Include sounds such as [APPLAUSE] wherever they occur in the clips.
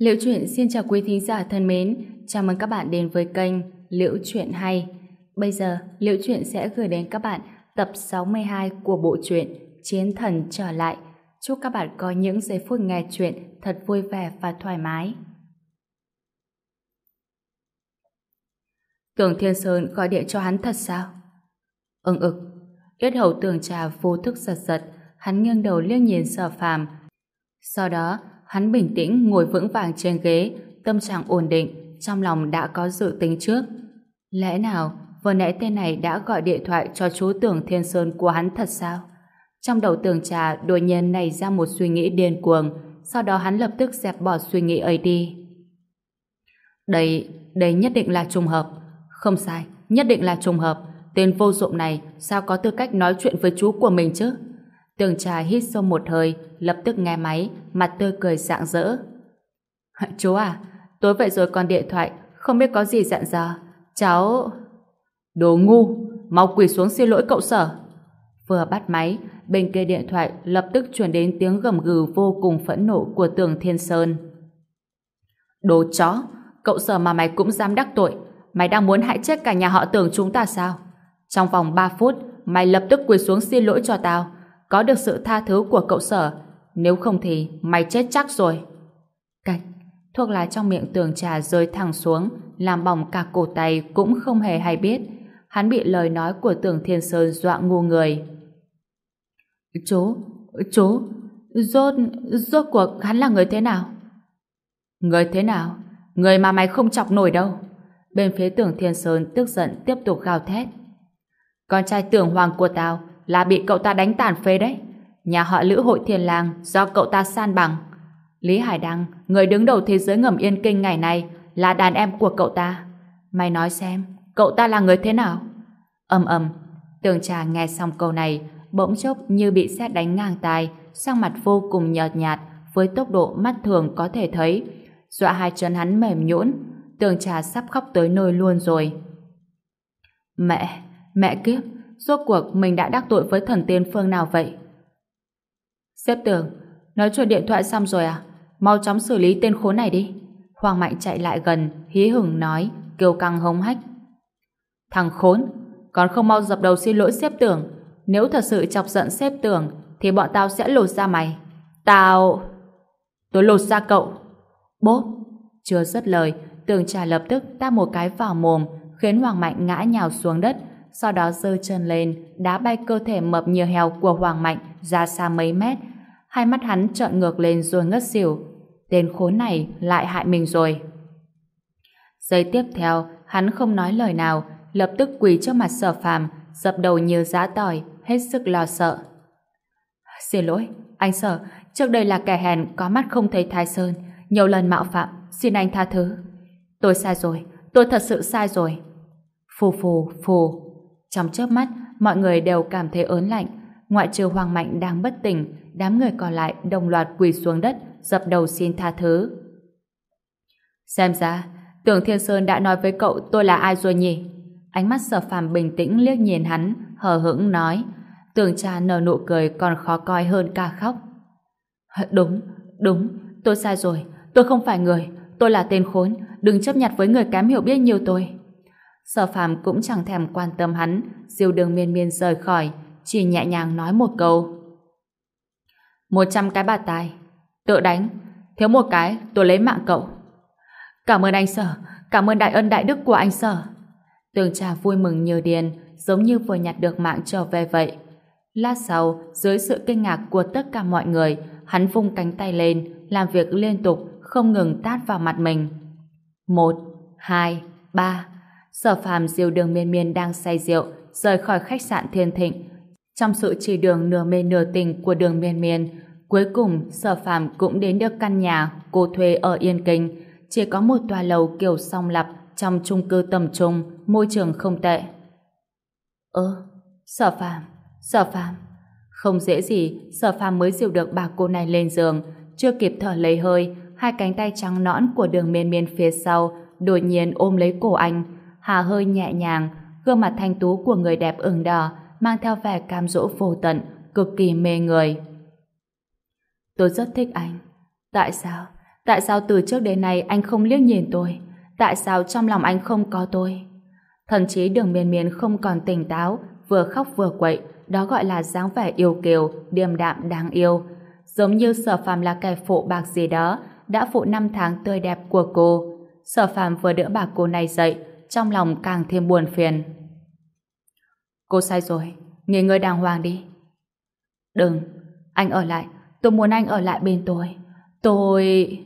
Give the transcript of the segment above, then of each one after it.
Liễu Chuyện xin chào quý thính giả thân mến, chào mừng các bạn đến với kênh Liễu Chuyện Hay. Bây giờ, Liễu Chuyện sẽ gửi đến các bạn tập 62 của bộ truyện Chiến Thần Trở Lại. Chúc các bạn có những giây phút nghe chuyện thật vui vẻ và thoải mái. Tưởng Thiên Sơn gọi điện cho hắn thật sao? Ưng ực. Yết hầu Tưởng trà vô thức giật giật, hắn nghiêng đầu liếc nhìn sở phàm. Sau đó, hắn bình tĩnh ngồi vững vàng trên ghế, tâm trạng ổn định, trong lòng đã có dự tính trước. Lẽ nào, vừa nãy tên này đã gọi điện thoại cho chú Tưởng Thiên Sơn của hắn thật sao? Trong đầu tường trà đột nhiên nảy ra một suy nghĩ điên cuồng, sau đó hắn lập tức dẹp bỏ suy nghĩ ấy đi. Đây, đây nhất định là trùng hợp. Không sai, nhất định là trùng hợp. Tên vô dụng này sao có tư cách nói chuyện với chú của mình chứ? Tường trà hít sâu một hơi, lập tức nghe máy, mặt tươi cười rạng rỡ. [LAUGHS] Chú à, tối vậy rồi còn điện thoại, không biết có gì dặn dò. Cháu... Đồ ngu, mau quỳ xuống xin lỗi cậu sở. Vừa bắt máy, bên kia điện thoại lập tức truyền đến tiếng gầm gừ vô cùng phẫn nộ của tường Thiên Sơn. Đồ chó, cậu sở mà mày cũng dám đắc tội. Mày đang muốn hại chết cả nhà họ tường chúng ta sao? Trong vòng 3 phút, mày lập tức quỳ xuống xin lỗi cho tao. Có được sự tha thứ của cậu sở. Nếu không thì mày chết chắc rồi. Cạch, thuốc lá trong miệng tường trà rơi thẳng xuống, làm bỏng cả cổ tay cũng không hề hay biết. Hắn bị lời nói của tường Thiên Sơn dọa ngu người. Chú, chú, rốt, rốt cuộc hắn là người thế nào? Người thế nào? Người mà mày không chọc nổi đâu. Bên phía tưởng Thiên Sơn tức giận tiếp tục gào thét. Con trai tưởng hoàng của tao là bị cậu ta đánh tàn phế đấy. Nhà họ Lữ hội Thiên Lang do cậu ta san bằng. Lý Hải Đăng, người đứng đầu thế giới ngầm yên kinh ngày nay, là đàn em của cậu ta. Mày nói xem, cậu ta là người thế nào? Âm ầm, tường trà nghe xong câu này, bỗng chốc như bị sét đánh ngang tai, sang mặt vô cùng nhợt nhạt, với tốc độ mắt thường có thể thấy, dọa hai chân hắn mềm nhũn, tường trà sắp khóc tới nơi luôn rồi. Mẹ, mẹ kiếp, rốt cuộc mình đã đắc tội với thần tiên phương nào vậy? Xếp tường, nói chuyện điện thoại xong rồi à? Mau chóng xử lý tên khốn này đi. Hoàng Mạnh chạy lại gần, hí hửng nói, kêu căng hống hách. Thằng khốn, còn không mau dập đầu xin lỗi xếp tường, Nếu thật sự chọc giận xếp tường thì bọn tao sẽ lột ra mày. Tao... Tôi lột ra cậu. Bốp. Chưa dứt lời, tường trà lập tức ta một cái vào mồm, khiến Hoàng Mạnh ngã nhào xuống đất, sau đó giơ chân lên, đá bay cơ thể mập như heo của Hoàng Mạnh ra xa mấy mét. Hai mắt hắn trợn ngược lên rồi ngất xỉu. Tên khốn này lại hại mình rồi. Giây tiếp theo, hắn không nói lời nào, lập tức quỳ trước mặt sở phàm, dập đầu như giã tỏi, hết sức lo sợ. Xin lỗi, anh sở, trước đây là kẻ hèn có mắt không thấy thái sơn, nhiều lần mạo phạm, xin anh tha thứ. Tôi sai rồi, tôi thật sự sai rồi. Phù phù phù. Trong chớp mắt, mọi người đều cảm thấy ớn lạnh. Ngoại trừ Hoàng Mạnh đang bất tỉnh, đám người còn lại đồng loạt quỳ xuống đất, dập đầu xin tha thứ. Xem ra, Tưởng Thiên Sơn đã nói với cậu tôi là ai rồi nhỉ? Ánh mắt sở phàm bình tĩnh liếc nhìn hắn, hờ hững nói. Tưởng cha nở nụ cười còn khó coi hơn ca khóc. Đúng, đúng, tôi sai rồi. Tôi không phải người, tôi là tên khốn. Đừng chấp nhặt với người kém hiểu biết nhiều tôi. Sở phàm cũng chẳng thèm quan tâm hắn, diêu đường miên miên rời khỏi, chỉ nhẹ nhàng nói một câu. Một trăm cái bạt tài, tự đánh, thiếu một cái, tôi lấy mạng cậu. Cảm ơn anh sở, cảm ơn đại ân đại đức của anh sở. Tường trà vui mừng như điên, giống như vừa nhặt được mạng trở về vậy. Lát sau, dưới sự kinh ngạc của tất cả mọi người, hắn vung cánh tay lên, làm việc liên tục, không ngừng tát vào mặt mình. Một, hai, ba. Sở phàm diều đường miên miên đang say rượu, rời khỏi khách sạn thiên thịnh. Trong sự chỉ đường nửa mê nửa tình của đường miên miên, cuối cùng sở phàm cũng đến được căn nhà cô thuê ở Yên Kinh. Chỉ có một tòa lầu kiểu song lập trong chung cư tầm trung, môi trường không tệ. Ơ, sở phàm, sở phàm. Không dễ gì, sở phàm mới dìu được bà cô này lên giường, chưa kịp thở lấy hơi, hai cánh tay trắng nõn của đường miên miên phía sau đột nhiên ôm lấy cổ anh, hà hơi nhẹ nhàng, gương mặt thanh tú của người đẹp ửng đỏ, mang theo vẻ cam dỗ vô tận, cực kỳ mê người. Tôi rất thích anh. Tại sao? Tại sao từ trước đến nay anh không liếc nhìn tôi? Tại sao trong lòng anh không có tôi? Thậm chí đường miên miên không còn tỉnh táo, vừa khóc vừa quậy, đó gọi là dáng vẻ yêu kiều, điềm đạm đáng yêu. Giống như sở phàm là kẻ phụ bạc gì đó, đã phụ năm tháng tươi đẹp của cô. Sở phàm vừa đỡ bà cô này dậy, trong lòng càng thêm buồn phiền. Cô sai rồi, nghỉ ngơi đàng hoàng đi. Đừng, anh ở lại, tôi muốn anh ở lại bên tôi. Tôi...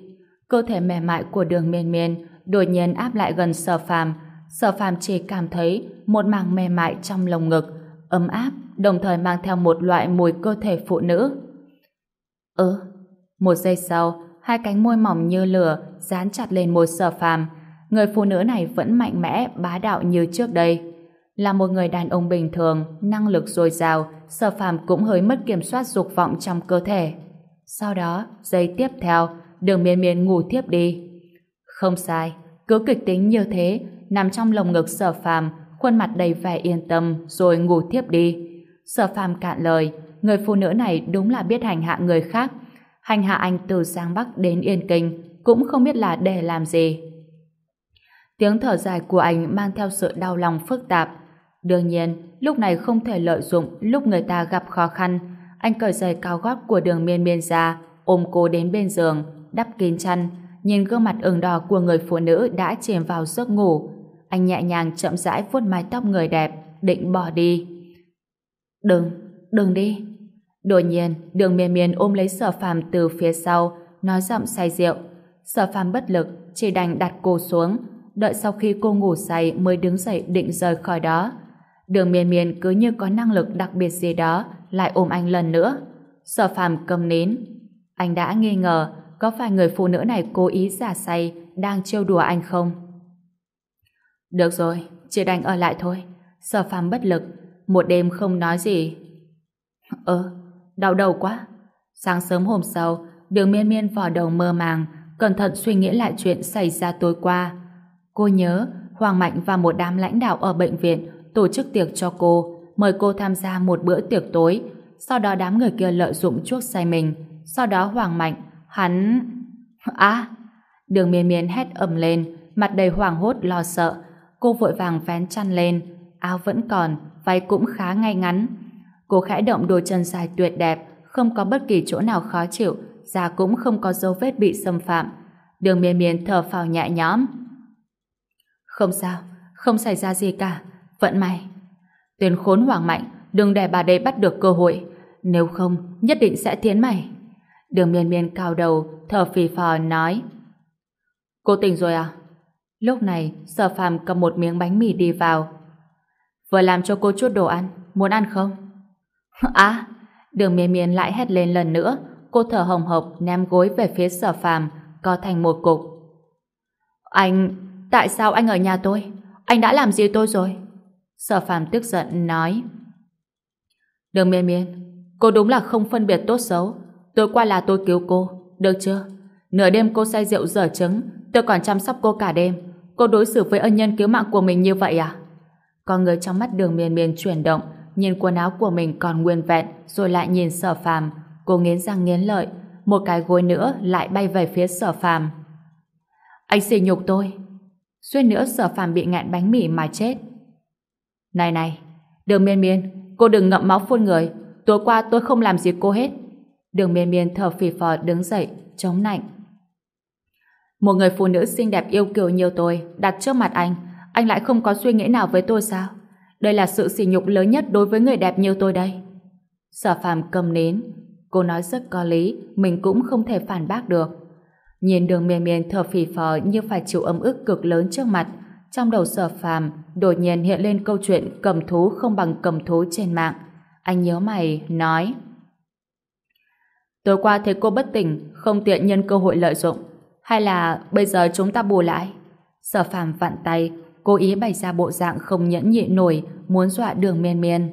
Cơ thể mềm mại của đường miên miên đột nhiên áp lại gần sở phàm. Sở phàm chỉ cảm thấy một màng mềm mại trong lồng ngực, ấm áp, đồng thời mang theo một loại mùi cơ thể phụ nữ. Ừ, một giây sau, hai cánh môi mỏng như lửa dán chặt lên môi sở phàm. Người phụ nữ này vẫn mạnh mẽ, bá đạo như trước đây. Là một người đàn ông bình thường, năng lực dồi dào, sở phàm cũng hơi mất kiểm soát dục vọng trong cơ thể. Sau đó, giây tiếp theo, đường miên miên ngủ tiếp đi. Không sai, cứ kịch tính như thế, nằm trong lồng ngực sở phàm, khuôn mặt đầy vẻ yên tâm, rồi ngủ tiếp đi. Sở phàm cạn lời, người phụ nữ này đúng là biết hành hạ người khác. Hành hạ anh từ Giang Bắc đến Yên Kinh, cũng không biết là để làm gì. Tiếng thở dài của anh mang theo sự đau lòng phức tạp. Đương nhiên, lúc này không thể lợi dụng lúc người ta gặp khó khăn. Anh cởi giày cao gót của đường miên miên ra, ôm cô đến bên giường, đắp kín chăn, nhìn gương mặt ửng đỏ của người phụ nữ đã chìm vào giấc ngủ. Anh nhẹ nhàng chậm rãi vuốt mái tóc người đẹp, định bỏ đi. Đừng, đừng đi. Đột nhiên, đường miên miên ôm lấy sở phàm từ phía sau, nói giọng say rượu. Sở phàm bất lực, chỉ đành đặt cô xuống, đợi sau khi cô ngủ say mới đứng dậy định rời khỏi đó. Đường miên miên cứ như có năng lực đặc biệt gì đó, lại ôm anh lần nữa. Sở phàm cầm nín. Anh đã nghi ngờ có phải người phụ nữ này cố ý giả say đang trêu đùa anh không? Được rồi, chỉ đành ở lại thôi. Sở phàm bất lực, một đêm không nói gì. Ơ, đau đầu quá. Sáng sớm hôm sau, đường miên miên vò đầu mơ màng, cẩn thận suy nghĩ lại chuyện xảy ra tối qua. Cô nhớ, Hoàng Mạnh và một đám lãnh đạo ở bệnh viện tổ chức tiệc cho cô, mời cô tham gia một bữa tiệc tối. Sau đó đám người kia lợi dụng chuốc say mình. Sau đó Hoàng Mạnh, hắn... À! Đường miên miên hét ầm lên, mặt đầy hoảng hốt lo sợ. Cô vội vàng vén chăn lên, áo vẫn còn, váy cũng khá ngay ngắn. Cô khẽ động đôi chân dài tuyệt đẹp, không có bất kỳ chỗ nào khó chịu, da cũng không có dấu vết bị xâm phạm. Đường miên miên thở phào nhẹ nhõm. Không sao, không xảy ra gì cả. Vận may. Tuyến khốn hoàng mạnh, đừng để bà đây bắt được cơ hội. Nếu không, nhất định sẽ tiến mày. Đường miên miên cao đầu, thở phì phò nói. Cô tỉnh rồi à? Lúc này, sở phàm cầm một miếng bánh mì đi vào. Vừa làm cho cô chút đồ ăn, muốn ăn không? [LAUGHS] À, đường miên miên lại hét lên lần nữa, cô thở hồng hộc ném gối về phía sở phàm, co thành một cục. Anh, tại sao anh ở nhà tôi? Anh đã làm gì tôi rồi? Sở phàm tức giận nói. Đường miên miên, Cô đúng là không phân biệt tốt xấu. Tối qua là tôi cứu cô, Được chưa? Nửa đêm cô say rượu dở trứng, Tôi còn chăm sóc cô cả đêm. Cô đối xử với ân nhân cứu mạng của mình như vậy à? Con người trong mắt đường miên miên chuyển động, Nhìn quần áo của mình còn nguyên vẹn, Rồi lại nhìn sở phàm. Cô nghiến răng nghiến lợi, Một cái gối nữa lại bay về phía sở phàm. Anh xỉ nhục tôi Suýt nữa sở phàm bị ngạn bánh mì mà chết này này, đường miên miên, cô đừng ngậm máu phun người. Tối qua tôi không làm gì cô hết. Đường miên miên thở phì phò đứng dậy, chống nạnh. Một người phụ nữ xinh đẹp yêu kiều như tôi đặt trước mặt anh, anh lại không có suy nghĩ nào với tôi sao? Đây là sự sỉ nhục lớn nhất đối với người đẹp như tôi đây. Sở phàm cầm nến. Cô nói rất có lý, mình cũng không thể phản bác được. Nhìn đường miên miên thở phì phò như phải chịu âm ức cực lớn trước mặt, trong đầu sở phàm đột nhiên hiện lên câu chuyện cầm thú không bằng cầm thú trên mạng. Anh nhớ mày, nói Tối qua thấy cô bất tỉnh, không tiện nhân cơ hội lợi dụng. Hay là bây giờ chúng ta bù lại? Sở phàm vặn tay, cố ý bày ra bộ dạng không nhẫn nhịn nổi, muốn dọa đường miên miên.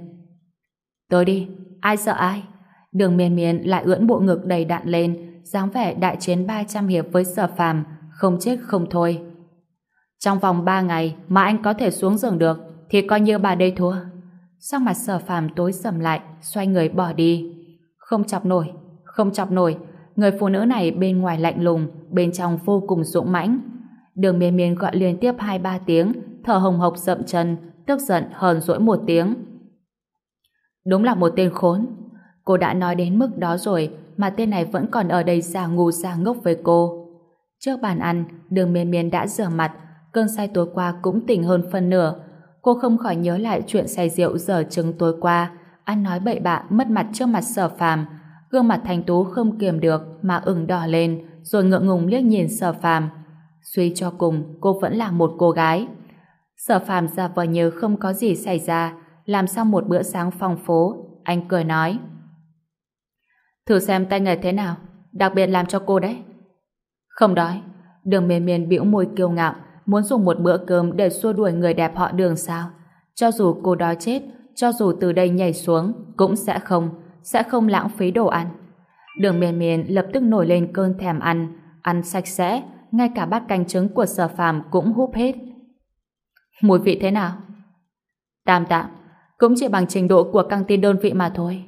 Tới đi, ai sợ ai? Đường miên miên lại ưỡn bộ ngực đầy đạn lên, dáng vẻ đại chiến 300 hiệp với sở phàm, không chết không thôi. Trong vòng 3 ngày mà anh có thể xuống giường được thì coi như bà đây thua. Sắc mặt sở phàm tối sầm lại, xoay người bỏ đi. Không chọc nổi, không chọc nổi. người phụ nữ này bên ngoài lạnh lùng, bên trong vô cùng dũng mãnh. Đường miên miên gọi liên tiếp hai ba tiếng, thở hồng hộc sậm chân, tức giận hờn dỗi một tiếng. Đúng là một tên khốn. Cô đã nói đến mức đó rồi mà tên này vẫn còn ở đây giả ngu giả ngốc với cô. Trước bàn ăn, đường miên miên đã rửa mặt, cơn say tối qua cũng tỉnh hơn phần nửa. Cô không khỏi nhớ lại chuyện say rượu giờ trứng tối qua, ăn nói bậy bạ mất mặt trước mặt sở phàm. Gương mặt thành tú không kiềm được mà ửng đỏ lên, rồi ngượng ngùng liếc nhìn sở phàm. Suy cho cùng, cô vẫn là một cô gái. Sở phàm ra vờ như không có gì xảy ra, làm xong một bữa sáng phong phố, anh cười nói. Thử xem tay nghề thế nào, đặc biệt làm cho cô đấy. Không đói, đường miền miền bĩu môi kiêu ngạo, muốn dùng một bữa cơm để xua đuổi người đẹp họ đường sao. Cho dù cô đói chết, cho dù từ đây nhảy xuống, cũng sẽ không, sẽ không lãng phí đồ ăn. Đường miền miền lập tức nổi lên cơn thèm ăn, ăn sạch sẽ, ngay cả bát canh trứng của sở phàm cũng húp hết. Mùi vị thế nào? Tạm tạm, cũng chỉ bằng trình độ của căng tin đơn vị mà thôi.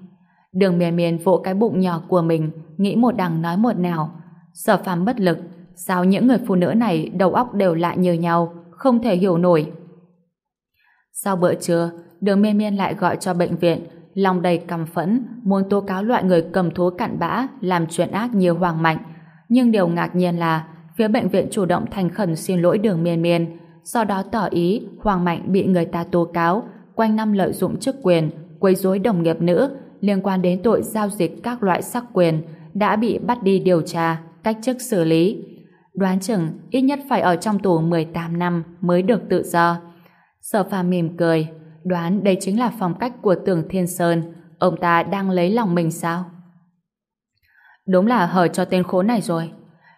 Đường miền miền vỗ cái bụng nhỏ của mình, nghĩ một đằng nói một nẻo. Sở phàm bất lực, sao những người phụ nữ này đầu óc đều lạ như nhau, không thể hiểu nổi. Sau bữa trưa, đường miên miên lại gọi cho bệnh viện, lòng đầy căm phẫn, muốn tố cáo loại người cầm thú cặn bã, làm chuyện ác như Hoàng Mạnh. Nhưng điều ngạc nhiên là, phía bệnh viện chủ động thành khẩn xin lỗi đường miên miên, sau đó tỏ ý Hoàng Mạnh bị người ta tố cáo, quanh năm lợi dụng chức quyền, quấy rối đồng nghiệp nữ liên quan đến tội giao dịch các loại sắc quyền đã bị bắt đi điều tra, cách chức xử lý. Đoán chừng ít nhất phải ở trong tù 18 năm mới được tự do. Sở phàm mỉm cười, đoán đây chính là phong cách của Tưởng Thiên Sơn. Ông ta đang lấy lòng mình sao? Đúng là hở cho tên khốn này rồi.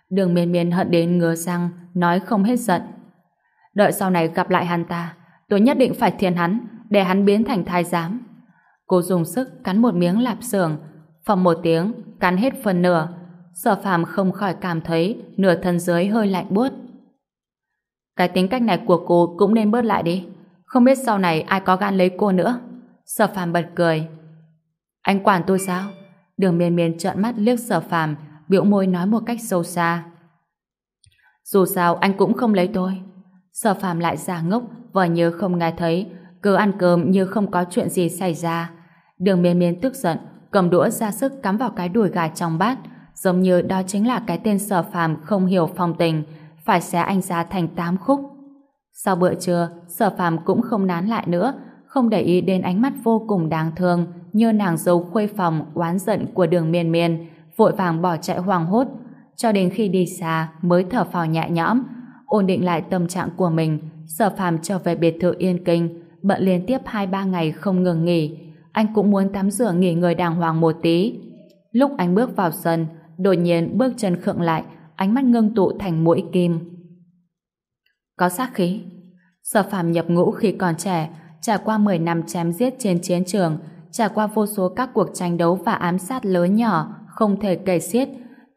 Đường miên miên hận đến ngứa răng, nói không hết giận. Đợi sau này gặp lại hắn ta, tôi nhất định phải thiền hắn, để hắn biến thành thái giám. Cô dùng sức cắn một miếng lạp xưởng, phòng một tiếng, cắn hết phần nửa. Sở phàm không khỏi cảm thấy nửa thân dưới hơi lạnh buốt. Cái tính cách này của cô cũng nên bớt lại đi. Không biết sau này ai có gan lấy cô nữa. Sở phàm bật cười. Anh quản tôi sao? Đường miên miên trợn mắt liếc sở phàm, biểu môi nói một cách sâu xa. Dù sao anh cũng không lấy tôi. Sở phàm lại giả ngốc, vờ như không nghe thấy, cứ ăn cơm như không có chuyện gì xảy ra. Đường miên miên tức giận, cầm đũa ra sức cắm vào cái đùi gà trong bát, giống như đó chính là cái tên sở phàm không hiểu phong tình, phải xé anh ra thành tám khúc. Sau bữa trưa, sở phàm cũng không nán lại nữa, không để ý đến ánh mắt vô cùng đáng thương như nàng dâu khuê phòng oán giận của đường miên miên, vội vàng bỏ chạy hoang hốt, cho đến khi đi xa mới thở phào nhẹ nhõm, ổn định lại tâm trạng của mình, sở phàm trở về biệt thự yên kinh, bận liên tiếp 2-3 ngày không ngừng nghỉ. Anh cũng muốn tắm rửa nghỉ ngơi đàng hoàng một tí. Lúc anh bước vào sân, đột nhiên bước chân khựng lại, ánh mắt ngưng tụ thành mũi kim. Có sát khí. Sở phàm nhập ngũ khi còn trẻ, trải qua 10 năm chém giết trên chiến trường, trải qua vô số các cuộc tranh đấu và ám sát lớn nhỏ, không thể kể xiết.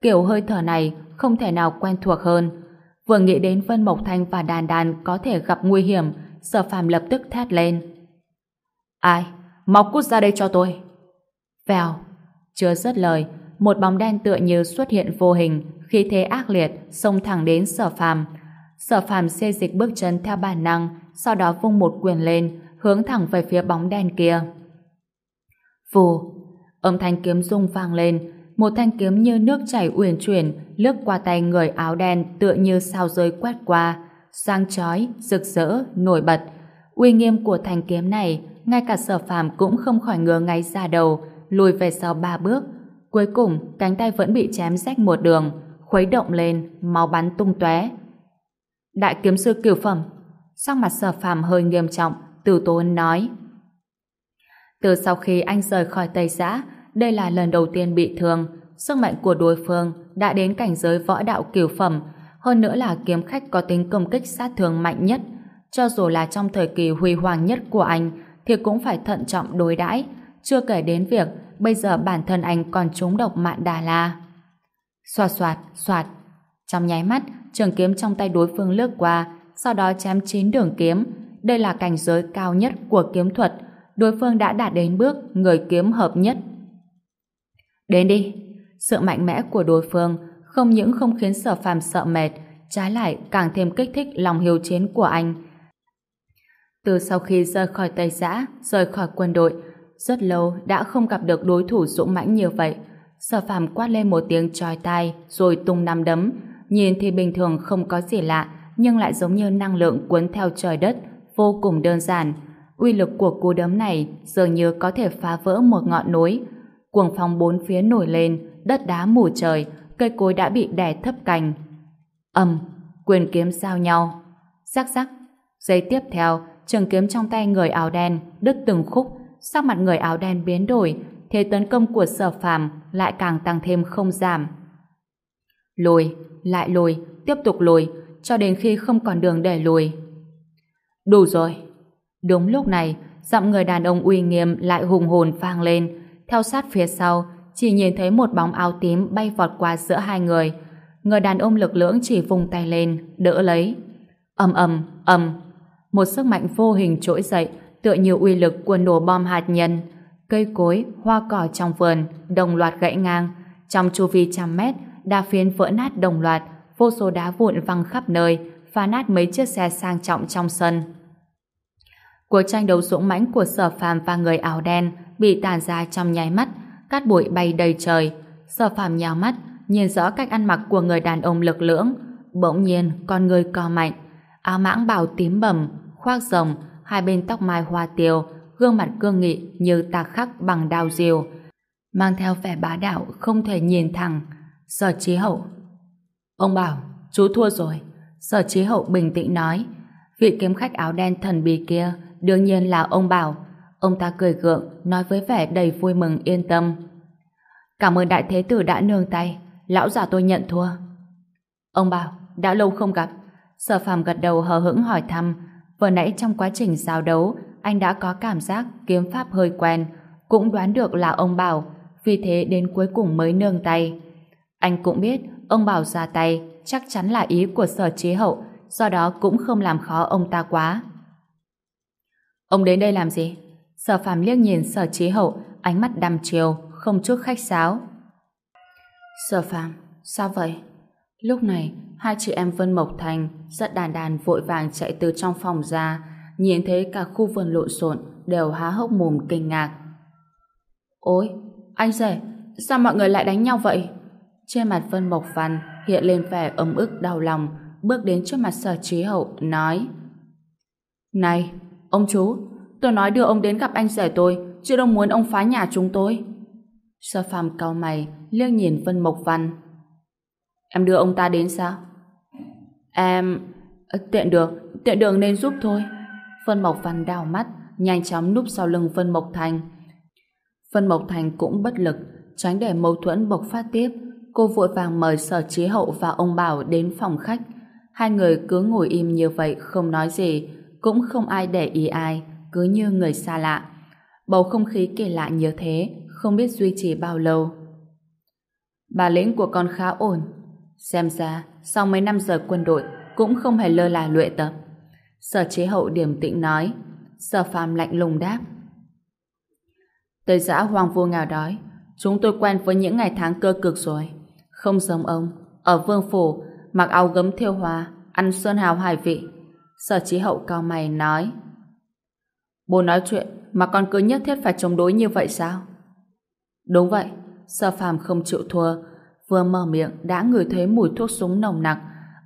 Kiểu hơi thở này không thể nào quen thuộc hơn. Vừa nghĩ đến Vân Mộc Thanh và Đàn Đàn có thể gặp nguy hiểm, sở phàm lập tức thét lên. Ai? Mau cút ra đây cho tôi. Vèo. Chưa dứt lời, một bóng đen tựa như xuất hiện vô hình, khí thế ác liệt, xông thẳng đến sở phàm. Sở phàm xê dịch bước chân theo bản năng, sau đó vung một quyền lên, hướng thẳng về phía bóng đen kia. Vù. Âm thanh kiếm rung vang lên, một thanh kiếm như nước chảy uyển chuyển lướt qua tay người áo đen tựa như sao rơi quét qua, sang chói, rực rỡ, nổi bật. Uy nghiêm của thanh kiếm này, ngay cả sở phàm cũng không khỏi ngứa ngáy ra đầu, lùi về sau ba bước. Cuối cùng, cánh tay vẫn bị chém rách một đường, khuấy động lên, máu bắn tung tóe. Đại kiếm sư cửu phẩm, sắc mặt sở phàm hơi nghiêm trọng, từ tốn nói. Từ sau khi anh rời khỏi Tây Giã, đây là lần đầu tiên bị thương, sức mạnh của đối phương đã đến cảnh giới võ đạo cửu phẩm, hơn nữa là kiếm khách có tính công kích sát thương mạnh nhất. Cho dù là trong thời kỳ huy hoàng nhất của anh, thì cũng phải thận trọng đối đãi, chưa kể đến việc bây giờ bản thân anh còn trúng độc mạn đà la. Xoạt xoạt, xoạt. Trong nháy mắt, trường kiếm trong tay đối phương lướt qua, sau đó chém chín đường kiếm. Đây là cảnh giới cao nhất của kiếm thuật. Đối phương đã đạt đến bước người kiếm hợp nhất. Đến đi. Sự mạnh mẽ của đối phương không những không khiến sở phàm sợ mệt, trái lại càng thêm kích thích lòng hiếu chiến của anh. Từ sau khi rời khỏi Tây Giã, rời khỏi quân đội, rất lâu đã không gặp được đối thủ dũng mãnh như vậy. Sở phàm quát lên một tiếng trói tai, rồi tung năm đấm. Nhìn thì bình thường không có gì lạ, nhưng lại giống như năng lượng cuốn theo trời đất, vô cùng đơn giản. Uy lực của cú đấm này dường như có thể phá vỡ một ngọn núi. Cuồng phong bốn phía nổi lên, đất đá mù trời, cây cối đã bị đè thấp cành. ầm, quyền kiếm giao nhau. Rắc rắc. Giây tiếp theo, trường kiếm trong tay người áo đen đứt từng khúc, sắc mặt người áo đen biến đổi, thế tấn công của sở phàm lại càng tăng thêm không giảm. Lùi, lại lùi, tiếp tục lùi, cho đến khi không còn đường để lùi. Đủ rồi. Đúng lúc này, giọng người đàn ông uy nghiêm lại hùng hồn vang lên, theo sát phía sau, chỉ nhìn thấy một bóng áo tím bay vọt qua giữa hai người. Người đàn ông lực lưỡng chỉ vùng tay lên, đỡ lấy. ầm ầm, ầm, một sức mạnh vô hình trỗi dậy, tựa như uy lực của nổ bom hạt nhân. Cây cối, hoa cỏ trong vườn đồng loạt gãy ngang, trong chu vi trăm mét, đa phiến vỡ nát đồng loạt, vô số đá vụn văng khắp nơi, phá nát mấy chiếc xe sang trọng trong sân. Cuộc tranh đấu dũng mãnh của Sở Phàm và người áo đen bị tàn ra trong nháy mắt, cát bụi bay đầy trời. Sở Phàm nhào mắt, nhìn rõ cách ăn mặc của người đàn ông lực lưỡng, bỗng nhiên con người co mạnh, áo mãng bào tím bầm, khoác rồng, hai bên tóc mai hoa tiêu, gương mặt cương nghị như tạc khắc bằng đao diều, mang theo vẻ bá đạo không thể nhìn thẳng. Sở Chí Hậu Ông bảo, chú thua rồi. Sở Chí Hậu bình tĩnh nói, vị kiếm khách áo đen thần bí kia đương nhiên là ông bảo. Ông ta cười gượng, nói với vẻ đầy vui mừng yên tâm. Cảm ơn đại thế tử đã nương tay, lão già tôi nhận thua. Ông bảo, đã lâu không gặp. Sở phàm gật đầu hờ hững hỏi thăm, vừa nãy trong quá trình giao đấu, anh đã có cảm giác kiếm pháp hơi quen, cũng đoán được là ông bảo, vì thế đến cuối cùng mới nương tay. Anh cũng biết, ông bảo ra tay, chắc chắn là ý của sở chế hậu, do đó cũng không làm khó ông ta quá. Ông đến đây làm gì? Sở phàm liếc nhìn sở chế hậu, ánh mắt đăm chiều, không chút khách sáo. Sở phàm, sao vậy? Lúc này, hai chị em Vân Mộc Thành rất đàn đàn vội vàng chạy từ trong phòng ra, nhìn thấy cả khu vườn lộn xộn đều há hốc mồm kinh ngạc. Ôi, anh rể, sao mọi người lại đánh nhau vậy? Trên mặt Vân Mộc Văn hiện lên vẻ ấm ức đau lòng, bước đến trước mặt sở trí hậu, nói Này, ông chú, tôi nói đưa ông đến gặp anh rể tôi, chứ đâu muốn ông phá nhà chúng tôi. Sở phàm cao mày, liếc nhìn Vân Mộc Văn. Em đưa ông ta đến sao? Em... Ờ, tiện đường, tiện đường nên giúp thôi. Phân Mộc Văn đào mắt, nhanh chóng núp sau lưng phân Mộc Thành. Phân Mộc Thành cũng bất lực, tránh để mâu thuẫn bộc phát tiếp. Cô vội vàng mời Sở Chí Hậu và ông Bảo đến phòng khách. Hai người cứ ngồi im như vậy không nói gì, cũng không ai để ý ai, cứ như người xa lạ. Bầu không khí kỳ lạ như thế, không biết duy trì bao lâu. Bà lĩnh của con khá ổn. Xem ra, sau mấy năm giờ quân đội, cũng không hề lơ là luyện tập. Sở chế hậu điểm tĩnh nói. Sở phàm lạnh lùng đáp. tới giã hoàng vua nghèo đói. Chúng tôi quen với những ngày tháng cơ cực rồi. Không giống ông. Ở vương phủ, mặc áo gấm thiêu hoa, ăn sơn hào hải vị. Sở chế hậu cao mày nói. Bố nói chuyện mà con cứ nhất thiết phải chống đối như vậy sao? Đúng vậy. Sở phàm không chịu thua. Vừa mở miệng đã ngửi thấy mùi thuốc súng nồng nặc.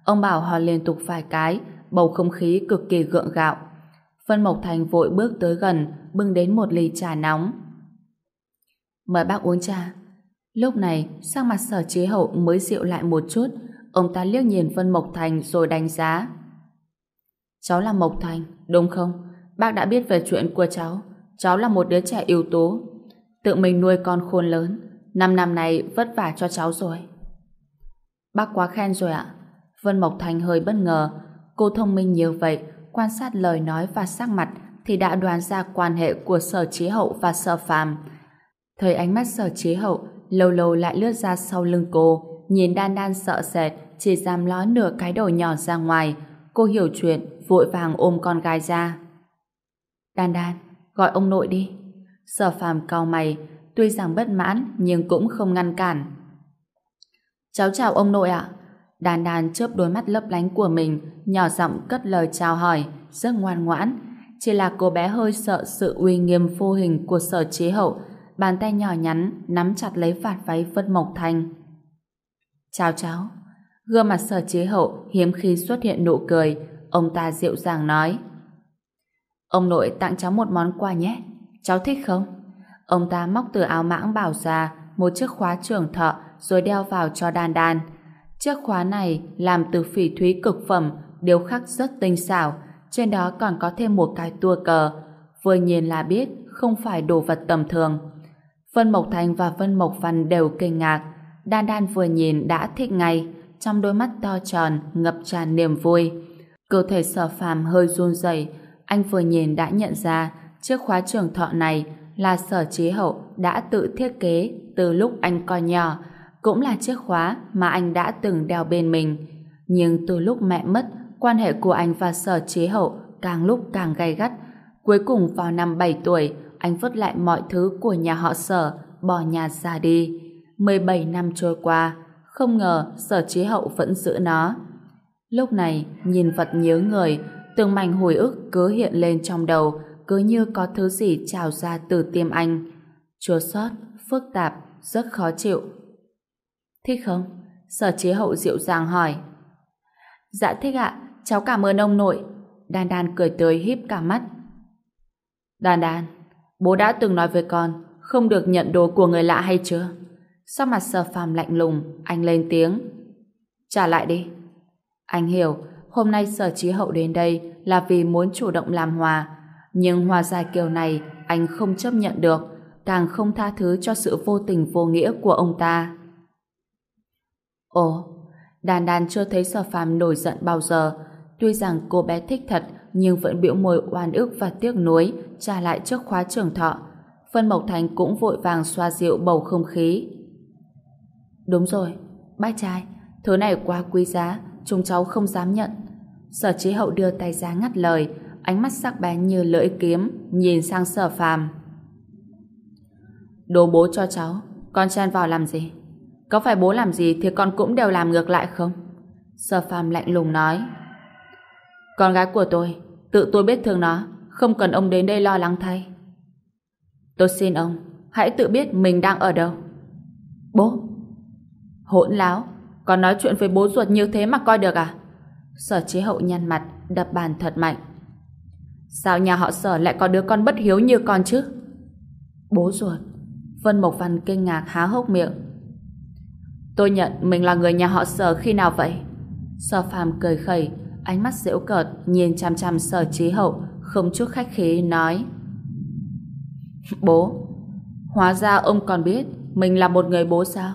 Ông bảo họ liên tục vài cái bầu không khí cực kỳ gượng gạo. Phân Mộc Thành vội bước tới gần, bưng đến một ly trà nóng. Mời bác uống trà. Lúc này, sang mặt sở chế hậu mới dịu lại một chút, ông ta liếc nhìn Vân Mộc Thành rồi đánh giá. Cháu là Mộc Thành, đúng không? Bác đã biết về chuyện của cháu. Cháu là một đứa trẻ yếu tố Tự mình nuôi con khôn lớn. Năm năm này vất vả cho cháu rồi. Bác quá khen rồi ạ. Vân Mộc Thành hơi bất ngờ, Cô thông minh như vậy, quan sát lời nói và sắc mặt thì đã đoán ra quan hệ của sở chế hậu và sở phàm. Thời ánh mắt sở chế hậu lâu lâu lại lướt ra sau lưng cô, nhìn đan đan sợ sệt, chỉ dám ló nửa cái đầu nhỏ ra ngoài. Cô hiểu chuyện, vội vàng ôm con gái ra. Đan đan, gọi ông nội đi. Sở phàm cau mày, tuy rằng bất mãn nhưng cũng không ngăn cản. Cháu chào ông nội ạ. Đàn đàn chớp đôi mắt lấp lánh của mình, nhỏ giọng cất lời chào hỏi, rất ngoan ngoãn. Chỉ là cô bé hơi sợ sự uy nghiêm vô hình của sở chế hậu, bàn tay nhỏ nhắn nắm chặt lấy vạt váy Vân Mộc Thanh. Chào cháu. Gương mặt sở chế hậu hiếm khi xuất hiện nụ cười, ông ta dịu dàng nói. Ông nội tặng cháu một món quà nhé. Cháu thích không? Ông ta móc từ áo mãng bảo ra một chiếc khóa trường thọ rồi đeo vào cho đan đan. Chiếc khóa này làm từ phỉ thúy cực phẩm, điêu khắc rất tinh xảo, trên đó còn có thêm một cái tua cờ. Vừa nhìn là biết không phải đồ vật tầm thường. Vân Mộc Thành và Vân Mộc Văn đều kinh ngạc. Đan Đan vừa nhìn đã thích ngay, trong đôi mắt to tròn ngập tràn niềm vui. Cơ thể sở phàm hơi run rẩy, anh vừa nhìn đã nhận ra chiếc khóa trường thọ này là sở trí hậu đã tự thiết kế từ lúc anh còn nhỏ, cũng là chiếc khóa mà anh đã từng đeo bên mình. Nhưng từ lúc mẹ mất, quan hệ của anh và sở chế hậu càng lúc càng gay gắt. Cuối cùng vào năm 7 tuổi, anh vứt lại mọi thứ của nhà họ sở, bỏ nhà ra đi. 17 năm trôi qua, không ngờ sở chế hậu vẫn giữ nó. Lúc này, nhìn vật nhớ người, từng mảnh hồi ức cứ hiện lên trong đầu, cứ như có thứ gì trào ra từ tim anh. Chua xót, phức tạp, rất khó chịu. Thích không? Sở chế hậu dịu dàng hỏi. Dạ thích ạ, cháu cảm ơn ông nội. Đan Đan cười tươi híp cả mắt. Đan Đan, bố đã từng nói với con không được nhận đồ của người lạ hay chưa? Sau mặt sở phàm lạnh lùng, anh lên tiếng. Trả lại đi. Anh hiểu, hôm nay sở trí hậu đến đây là vì muốn chủ động làm hòa. Nhưng hòa giải kiểu này anh không chấp nhận được, càng không tha thứ cho sự vô tình vô nghĩa của ông ta. Ồ, đàn đàn chưa thấy sở phàm nổi giận bao giờ. Tuy rằng cô bé thích thật, nhưng vẫn biểu môi oan ức và tiếc nuối trả lại trước khóa trường thọ. Phân Mộc Thành cũng vội vàng xoa dịu bầu không khí. Đúng rồi, bác trai, thứ này quá quý giá, chúng cháu không dám nhận. Sở Chí hậu đưa tay ra ngắt lời, ánh mắt sắc bén như lưỡi kiếm, nhìn sang sở phàm. Đồ bố cho cháu, con chen vào làm gì? Có phải bố làm gì thì con cũng đều làm ngược lại không? Sở phàm lạnh lùng nói. Con gái của tôi, tự tôi biết thương nó, không cần ông đến đây lo lắng thay. Tôi xin ông, hãy tự biết mình đang ở đâu. Bố! Hỗn láo, con nói chuyện với bố ruột như thế mà coi được à? Sở chế hậu nhăn mặt, đập bàn thật mạnh. Sao nhà họ sở lại có đứa con bất hiếu như con chứ? Bố ruột. Vân Mộc Văn kinh ngạc há hốc miệng. Tôi nhận mình là người nhà họ sở khi nào vậy? Sở phàm cười khẩy, ánh mắt dễu cợt nhìn chăm chăm sở trí hậu, không chút khách khí nói. [LAUGHS] Bố, hóa ra ông còn biết mình là một người bố sao?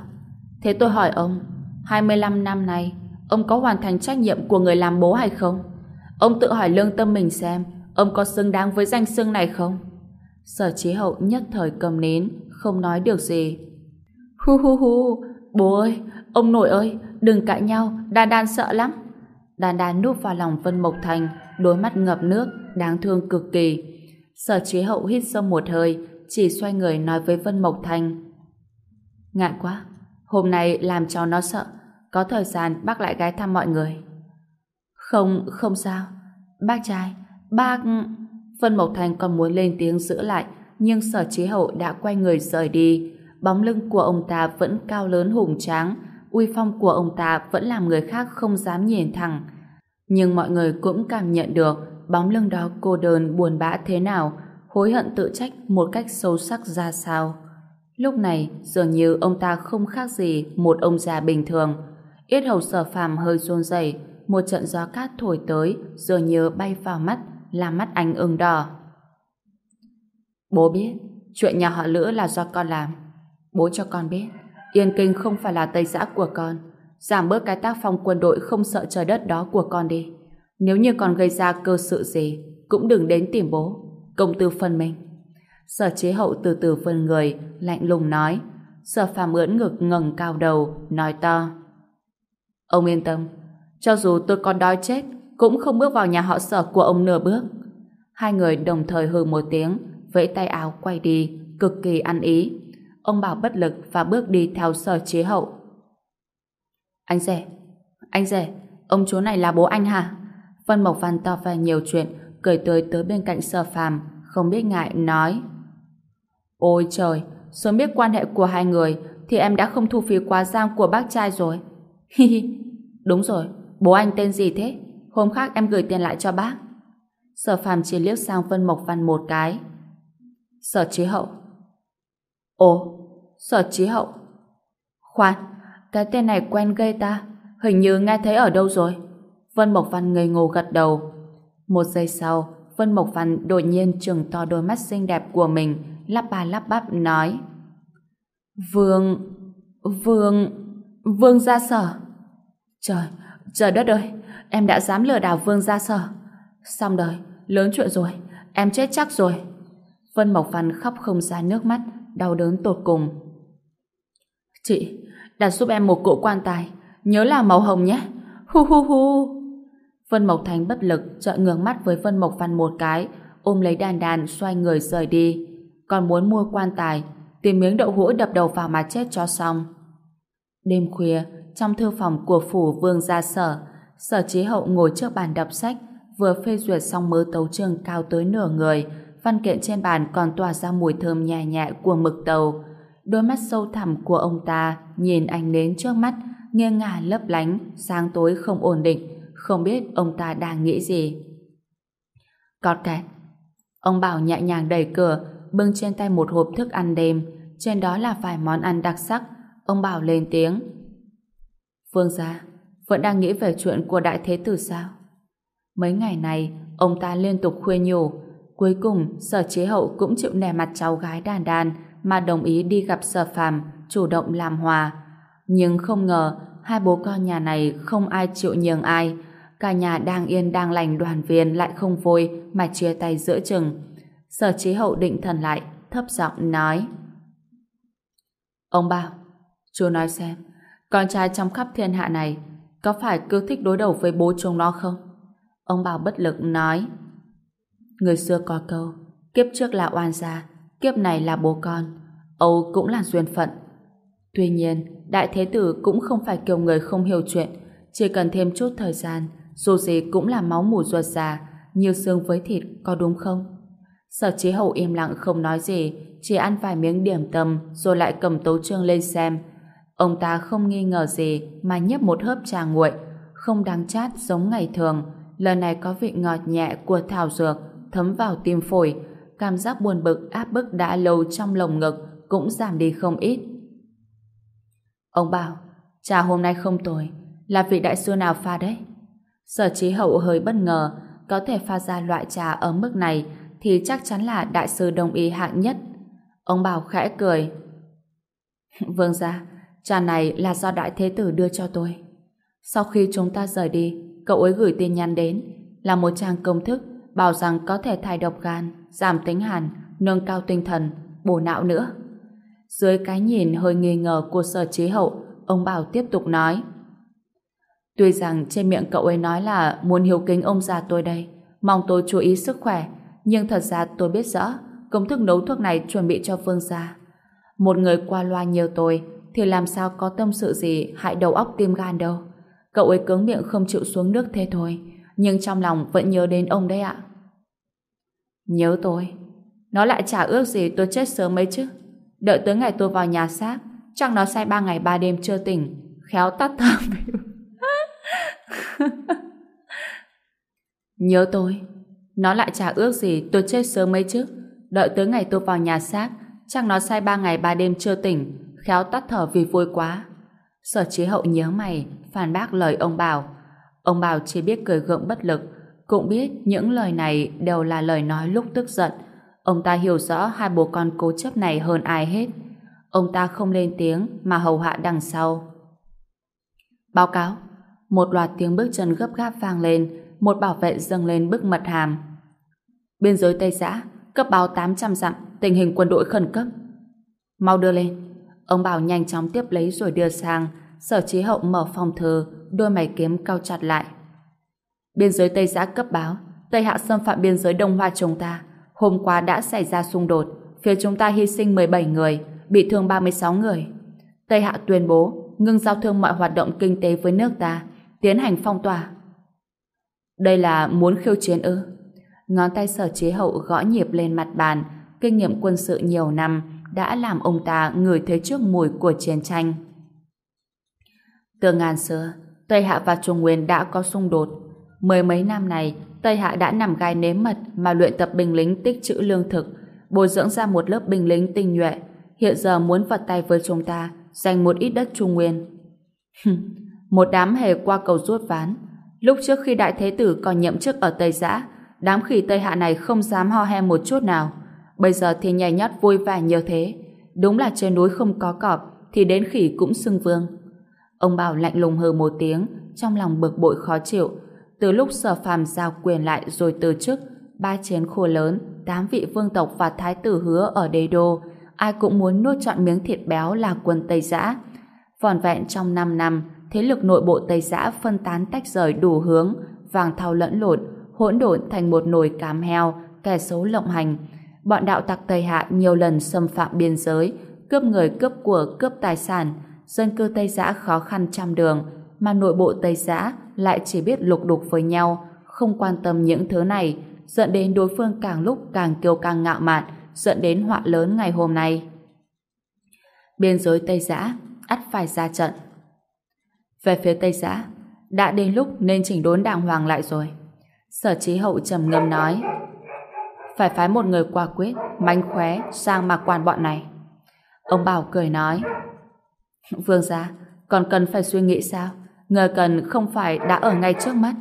Thế tôi hỏi ông, 25 năm nay, ông có hoàn thành trách nhiệm của người làm bố hay không? Ông tự hỏi lương tâm mình xem, ông có xứng đáng với danh xưng này không? Sở trí hậu nhất thời cầm nến không nói được gì. Hu hu hu, bố ơi, ông nội ơi, đừng cãi nhau, đan đan sợ lắm. Đan đan núp vào lòng Vân Mộc Thành, đôi mắt ngập nước, đáng thương cực kỳ. Sở trí hậu hít sâu một hơi, chỉ xoay người nói với Vân Mộc Thành. Ngại quá, hôm nay làm cho nó sợ, có thời gian bác lại ghé thăm mọi người. Không, không sao. Bác trai, bác... Vân Mộc Thành còn muốn lên tiếng giữ lại, nhưng sở chế hậu đã quay người rời đi. Bóng lưng của ông ta vẫn cao lớn hùng tráng, uy phong của ông ta vẫn làm người khác không dám nhìn thẳng. Nhưng mọi người cũng cảm nhận được bóng lưng đó cô đơn buồn bã thế nào, hối hận tự trách một cách sâu sắc ra sao. Lúc này, dường như ông ta không khác gì một ông già bình thường. Yết hầu sở phàm hơi run rẩy, một trận gió cát thổi tới, dường như bay vào mắt, làm mắt anh ửng đỏ. Bố biết, chuyện nhà họ Lữ là do con làm. Bố cho con biết, Yên Kinh không phải là Tây Giã của con. Giảm bớt cái tác phong quân đội không sợ trời đất đó của con đi. Nếu như còn gây ra cơ sự gì, cũng đừng đến tìm bố. Công tư phân minh. Sở chế hậu từ từ vươn người, lạnh lùng nói. Sở phàm ưỡn ngực ngẩng cao đầu, nói to. Ông yên tâm, cho dù tôi còn đói chết, cũng không bước vào nhà họ sở của ông nửa bước. Hai người đồng thời hừ một tiếng, vẫy tay áo quay đi, cực kỳ ăn ý. Ông bảo bất lực và bước đi theo sở chế hậu. Anh rể, anh rể, ông chú này là bố anh hả? Vân Mộc Văn to về nhiều chuyện, cười tươi tới bên cạnh Sở Phàm, không biết ngại nói: "Ôi trời, sớm biết quan hệ của hai người thì em đã không thu phí quá giang của bác trai rồi." Hi hi, đúng rồi, bố anh tên gì thế? Hôm khác em gửi tiền lại cho bác. Sở Phàm chỉ liếc sang Vân Mộc Văn một cái. Sở trí Hậu. Ồ, Sở trí Hậu. Khoan, cái tên này quen gây ta, hình như nghe thấy ở đâu rồi. Vân Mộc Văn ngây ngô gật đầu. Một giây sau, Vân Mộc Văn đột nhiên trừng to đôi mắt xinh đẹp của mình, lắp ba lắp bắp nói. Vương... Vương... Vương ra sở. Trời, trời đất ơi, em đã dám lừa đảo Vương gia sở. Xong đời, lớn chuyện rồi, em chết chắc rồi. Vân Mộc Văn khóc không ra nước mắt, đau đớn tột cùng. Chị, đặt giúp em một cỗ quan tài, nhớ là màu hồng nhé. Hu hu hu. Vân Mộc Thành bất lực trợn ngược mắt với Vân Mộc Văn một cái, ôm lấy đàn đàn xoay người rời đi. Còn muốn mua quan tài, tìm miếng đậu hũ đập đầu vào mà chết cho xong. Đêm khuya, trong thư phòng của phủ vương gia sở, sở chế hậu ngồi trước bàn đọc sách, vừa phê duyệt xong mớ tấu chương cao tới nửa người, văn kiện trên bàn còn tỏa ra mùi thơm nhẹ nhẹ của mực tàu. Đôi mắt sâu thẳm của ông ta nhìn anh đến trước mắt, nghiêng ngả lấp lánh, sáng tối không ổn định, không biết ông ta đang nghĩ gì. Cọt kẹt. Ông Bảo nhẹ nhàng đẩy cửa, bưng trên tay một hộp thức ăn đêm, trên đó là vài món ăn đặc sắc. Ông Bảo lên tiếng. Phương gia, vẫn đang nghĩ về chuyện của Đại Thế Tử sao? Mấy ngày này, ông ta liên tục khuyên nhủ. Cuối cùng, sở chế hậu cũng chịu nẻ mặt cháu gái đàn đàn mà đồng ý đi gặp sở phàm, chủ động làm hòa. Nhưng không ngờ, hai bố con nhà này không ai chịu nhường ai. Cả nhà đang yên đang lành đoàn viên lại không vui mà chia tay giữa chừng. Sở chế hậu định thần lại, thấp giọng nói. Ông bảo, chú nói xem, con trai trong khắp thiên hạ này có phải cứ thích đối đầu với bố chúng nó không? Ông Bảo bất lực nói Người xưa có câu Kiếp trước là oan gia Kiếp này là bố con Âu cũng là duyên phận Tuy nhiên, Đại Thế Tử cũng không phải kiểu người không hiểu chuyện Chỉ cần thêm chút thời gian Dù gì cũng là máu mủ ruột già như xương với thịt, có đúng không? Sở chế hậu im lặng không nói gì Chỉ ăn vài miếng điểm tâm Rồi lại cầm tấu chương lên xem Ông ta không nghi ngờ gì Mà nhấp một hớp trà nguội Không đáng chát giống ngày thường lần này có vị ngọt nhẹ của thảo dược thấm vào tim phổi, cảm giác buồn bực áp bức đã lâu trong lồng ngực cũng giảm đi không ít. Ông bảo, trà hôm nay không tồi, là vị đại sư nào pha đấy? Sở trí hậu hơi bất ngờ, có thể pha ra loại trà ở mức này thì chắc chắn là đại sư đồng ý hạng nhất. Ông bảo khẽ cười. Vương gia, trà này là do đại thế tử đưa cho tôi. Sau khi chúng ta rời đi, cậu ấy gửi tin nhắn đến là một trang công thức bảo rằng có thể thải độc gan, giảm tính hàn, nâng cao tinh thần, bổ não nữa. Dưới cái nhìn hơi nghi ngờ của sở chế hậu, ông Bảo tiếp tục nói. Tuy rằng trên miệng cậu ấy nói là muốn hiếu kính ông già tôi đây, mong tôi chú ý sức khỏe, nhưng thật ra tôi biết rõ công thức nấu thuốc này chuẩn bị cho Phương gia. Một người qua loa như tôi thì làm sao có tâm sự gì hại đầu óc tim gan đâu. Cậu ấy cứng miệng không chịu xuống nước thế thôi, nhưng trong lòng vẫn nhớ đến ông đấy ạ. Nhớ tôi. Nó lại trả ước gì tôi chết sớm mấy chứ. Đợi tới ngày tôi vào nhà xác, chắc nó say ba ngày ba đêm chưa tỉnh, khéo tắt thở. [LAUGHS] Nhớ tôi. Nó lại trả ước gì tôi chết sớm mấy chứ. Đợi tới ngày tôi vào nhà xác, chắc nó say ba ngày ba đêm chưa tỉnh, khéo tắt thở vì vui quá. Sở chế hậu nhớ mày, phản bác lời ông Bảo. Ông Bảo chỉ biết cười gượng bất lực, cũng biết những lời này đều là lời nói lúc tức giận. Ông ta hiểu rõ hai bố con cố chấp này hơn ai hết. Ông ta không lên tiếng mà hầu hạ đằng sau. Báo cáo, một loạt tiếng bước chân gấp gáp vang lên, một bảo vệ dâng lên bức mật hàm. Biên giới Tây Giã, cấp báo 800 dặm, tình hình quân đội khẩn cấp. Mau đưa lên. Ông Bảo nhanh chóng tiếp lấy rồi đưa sang, sở trí hậu mở phòng thờ đôi mày kiếm cao chặt lại. Biên giới Tây Giã cấp báo, Tây Hạ xâm phạm biên giới Đông Hoa chúng ta. Hôm qua đã xảy ra xung đột, phía chúng ta hy sinh 17 người, bị thương 36 người. Tây Hạ tuyên bố, ngưng giao thương mọi hoạt động kinh tế với nước ta, tiến hành phong tỏa. Đây là muốn khiêu chiến ư? Ngón tay sở chế hậu gõ nhịp lên mặt bàn, kinh nghiệm quân sự nhiều năm đã làm ông ta ngửi thấy trước mùi của chiến tranh. Từ ngàn xưa, Tây Hạ và Trung Nguyên đã có xung đột. Mười mấy năm này, Tây Hạ đã nằm gai nếm mật mà luyện tập binh lính tích trữ lương thực, bồi dưỡng ra một lớp binh lính tinh nhuệ. Hiện giờ muốn vật tay với chúng ta, giành một ít đất Trung Nguyên. một đám hề qua cầu rút ván. Lúc trước khi Đại Thế Tử còn nhậm chức ở Tây Giã, đám khỉ Tây Hạ này không dám ho he một chút nào. Bây giờ thì nhảy nhót vui vẻ như thế. Đúng là trên núi không có cọp, thì đến khỉ cũng xưng vương. Ông Bảo lạnh lùng hừ một tiếng, trong lòng bực bội khó chịu. Từ lúc sở phàm giao quyền lại rồi từ chức, ba chiến khô lớn, tám vị vương tộc và thái tử hứa ở đế đô, ai cũng muốn nuốt trọn miếng thịt béo là quân Tây Giã. Vòn vẹn trong 5 năm, thế lực nội bộ Tây Giã phân tán tách rời đủ hướng, vàng thau lẫn lộn, hỗn độn thành một nồi cám heo, kẻ xấu lộng hành. Bọn đạo tặc Tây Hạ nhiều lần xâm phạm biên giới, cướp người cướp của cướp tài sản, dân cư Tây Giã khó khăn trăm đường, mà nội bộ Tây Giã lại chỉ biết lục đục với nhau, không quan tâm những thứ này, dẫn đến đối phương càng lúc càng kiêu càng ngạo mạn, dẫn đến họa lớn ngày hôm nay. Biên giới Tây Giã, ắt phải ra trận. Về phía Tây Giã, đã đến lúc nên chỉnh đốn đàng hoàng lại rồi. Sở trí hậu trầm ngâm nói, phải phái một người qua quyết, mánh khóe sang mà quản bọn này. Ông Bảo cười nói, Vương gia, còn cần phải suy nghĩ sao? người cần không phải đã ở ngay trước mắt.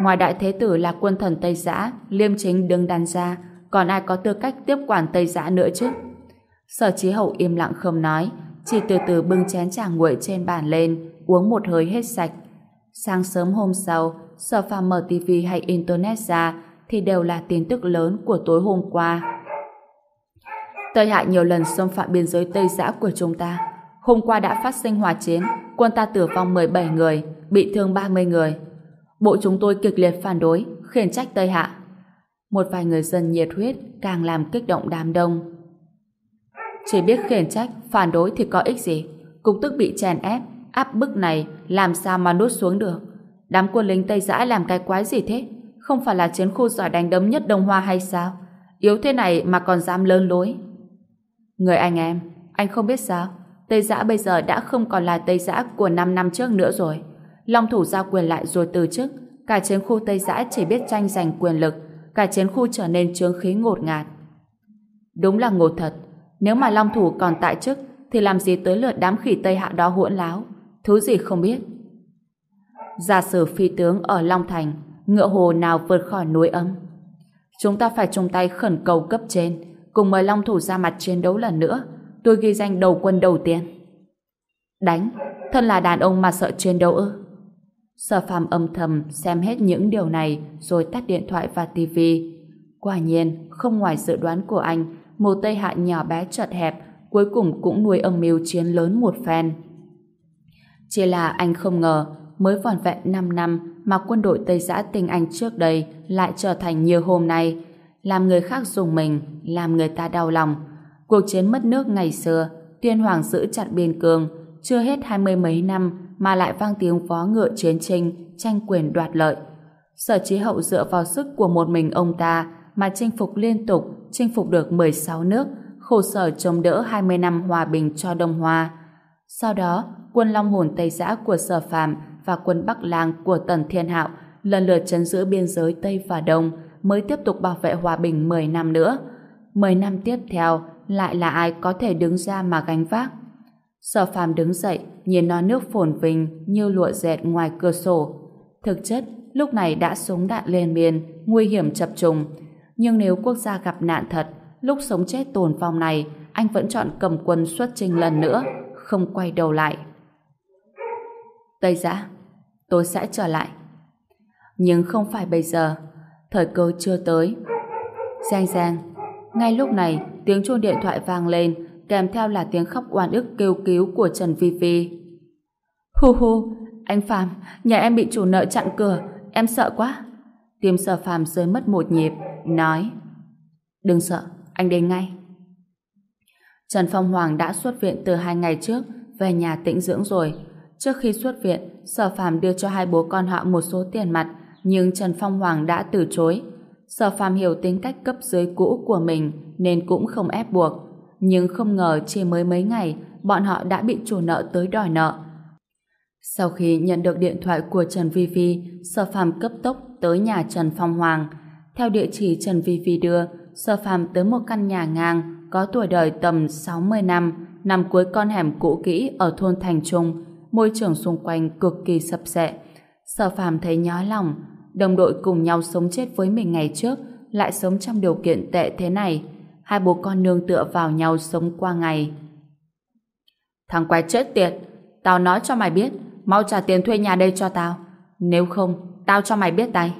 Ngoài đại thế tử là quân thần Tây Giã, liêm chính đứng đàn ra, còn ai có tư cách tiếp quản Tây Giã nữa chứ? Sở trí hậu im lặng không nói, chỉ từ từ bưng chén trà nguội trên bàn lên, uống một hơi hết sạch. Sáng sớm hôm sau, sở phàm mở tivi hay Internet ra, thì đều là tin tức lớn của tối hôm qua. Tây Hạ nhiều lần xâm phạm biên giới Tây Giã của chúng ta. Hôm qua đã phát sinh hỏa chiến, quân ta tử vong 17 người, bị thương 30 người. Bộ chúng tôi kịch liệt phản đối, khiển trách Tây Hạ. Một vài người dân nhiệt huyết càng làm kích động đám đông. Chỉ biết khiển trách, phản đối thì có ích gì. Cục tức bị chèn ép, áp bức này làm sao mà nuốt xuống được. Đám quân lính Tây Giã làm cái quái gì thế? Không phải là chiến khu giỏi đánh đấm nhất Đông Hoa hay sao? Yếu thế này mà còn dám lớn lối. Người anh em, anh không biết sao? Tây Giã bây giờ đã không còn là Tây Giã của 5 năm trước nữa rồi. Long thủ giao quyền lại rồi từ chức, cả chiến khu Tây Giã chỉ biết tranh giành quyền lực, cả chiến khu trở nên trướng khí ngột ngạt. Đúng là ngột thật, nếu mà Long thủ còn tại chức thì làm gì tới lượt đám khỉ Tây Hạ đó hỗn láo, thứ gì không biết. Giả sử phi tướng ở Long Thành, ngựa hồ nào vượt khỏi núi âm. Chúng ta phải chung tay khẩn cầu cấp trên, cùng mời Long thủ ra mặt chiến đấu lần nữa, tôi ghi danh đầu quân đầu tiên. Đánh, thân là đàn ông mà sợ chiến đấu ư? Sở phàm âm thầm xem hết những điều này rồi tắt điện thoại và tivi. Quả nhiên, không ngoài dự đoán của anh, một Tây Hạ nhỏ bé chật hẹp cuối cùng cũng nuôi âm mưu chiến lớn một phen. Chỉ là anh không ngờ mới vòn vẹn 5 năm mà quân đội Tây Giã tình anh trước đây lại trở thành như hôm nay làm người khác dùng mình, làm người ta đau lòng. Cuộc chiến mất nước ngày xưa, tiên hoàng giữ chặt biên cương, chưa hết hai mươi mấy năm mà lại vang tiếng vó ngựa chiến tranh, tranh quyền đoạt lợi. Sở trí hậu dựa vào sức của một mình ông ta mà chinh phục liên tục, chinh phục được 16 nước, khổ sở chống đỡ 20 năm hòa bình cho Đông Hoa. Sau đó, quân Long Hồn Tây Giã của Sở Phạm và quân Bắc Lang của Tần Thiên Hạo lần lượt chấn giữ biên giới Tây và Đông mới tiếp tục bảo vệ hòa bình 10 năm nữa. 10 năm tiếp theo, lại là ai có thể đứng ra mà gánh vác? Sở phàm đứng dậy, nhìn non nước phồn vinh như lụa dệt ngoài cửa sổ. Thực chất, lúc này đã súng đạn lên miền, nguy hiểm chập trùng. Nhưng nếu quốc gia gặp nạn thật, lúc sống chết tồn vong này, anh vẫn chọn cầm quân xuất trình lần nữa, không quay đầu lại. Tây giã, tôi sẽ trở lại. Nhưng không phải bây giờ, thời cơ chưa tới. Giang giang, ngay lúc này, tiếng chuông điện thoại vang lên, kèm theo là tiếng khóc oan ức kêu cứu của Trần Vi Vi. Hu hu, anh Phạm, nhà em bị chủ nợ chặn cửa, em sợ quá. Tim sở Phạm rơi mất một nhịp, nói Đừng sợ, anh đến ngay. Trần Phong Hoàng đã xuất viện từ hai ngày trước về nhà tĩnh dưỡng rồi. Trước khi xuất viện, Sở Phạm đưa cho hai bố con họ một số tiền mặt, nhưng Trần Phong Hoàng đã từ chối. Sở Phạm hiểu tính cách cấp dưới cũ của mình nên cũng không ép buộc. Nhưng không ngờ chỉ mới mấy ngày, bọn họ đã bị chủ nợ tới đòi nợ. Sau khi nhận được điện thoại của Trần Vi Vi, Sở Phạm cấp tốc tới nhà Trần Phong Hoàng. Theo địa chỉ Trần Vi Vi đưa, Sở Phạm tới một căn nhà ngang có tuổi đời tầm 60 năm, nằm cuối con hẻm cũ kỹ ở thôn Thành Trung, môi trường xung quanh cực kỳ sập sệ. Sở phàm thấy nhói lòng, đồng đội cùng nhau sống chết với mình ngày trước, lại sống trong điều kiện tệ thế này. Hai bố con nương tựa vào nhau sống qua ngày. Thằng quái chết tiệt, tao nói cho mày biết, mau trả tiền thuê nhà đây cho tao. Nếu không, tao cho mày biết tay.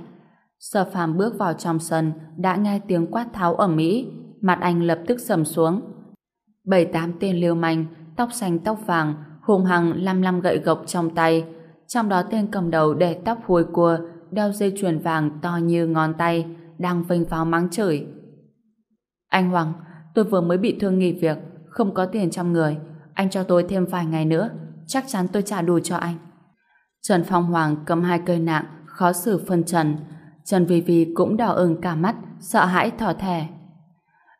Sở phàm bước vào trong sân, đã nghe tiếng quát tháo ở Mỹ, mặt anh lập tức sầm xuống. Bảy tám tên liêu manh, tóc xanh tóc vàng, hùng hằng lăm lăm gậy gộc trong tay. Trong đó tên cầm đầu để tóc hùi cua, đeo dây chuyền vàng to như ngón tay, đang vênh pháo mắng chửi. Anh Hoàng, tôi vừa mới bị thương nghỉ việc, không có tiền trong người. Anh cho tôi thêm vài ngày nữa, chắc chắn tôi trả đủ cho anh. Trần Phong Hoàng cầm hai cây nạng, khó xử phân trần. Trần Vi Vi cũng đỏ ửng cả mắt, sợ hãi thỏ thẻ.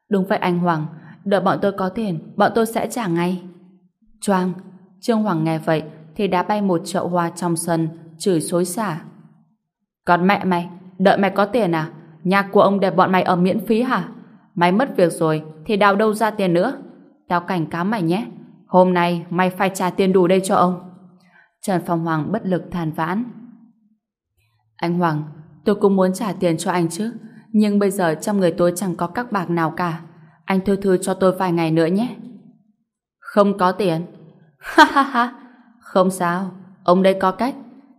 Đúng vậy anh Hoàng, đợi bọn tôi có tiền, bọn tôi sẽ trả ngay. Choang, Trương Hoàng nghe vậy thì đã bay một chậu hoa trong sân, chửi xối xả. Còn mẹ mày, đợi mày có tiền à? Nhà của ông để bọn mày ở miễn phí hả? Mày mất việc rồi thì đào đâu ra tiền nữa? Tao cảnh cáo mày nhé. Hôm nay mày phải trả tiền đủ đây cho ông. Trần Phong Hoàng bất lực than vãn. Anh Hoàng, tôi cũng muốn trả tiền cho anh chứ. Nhưng bây giờ trong người tôi chẳng có các bạc nào cả. Anh thư thư cho tôi vài ngày nữa nhé. Không có tiền. Ha ha ha. Không sao. Ông đây có cách.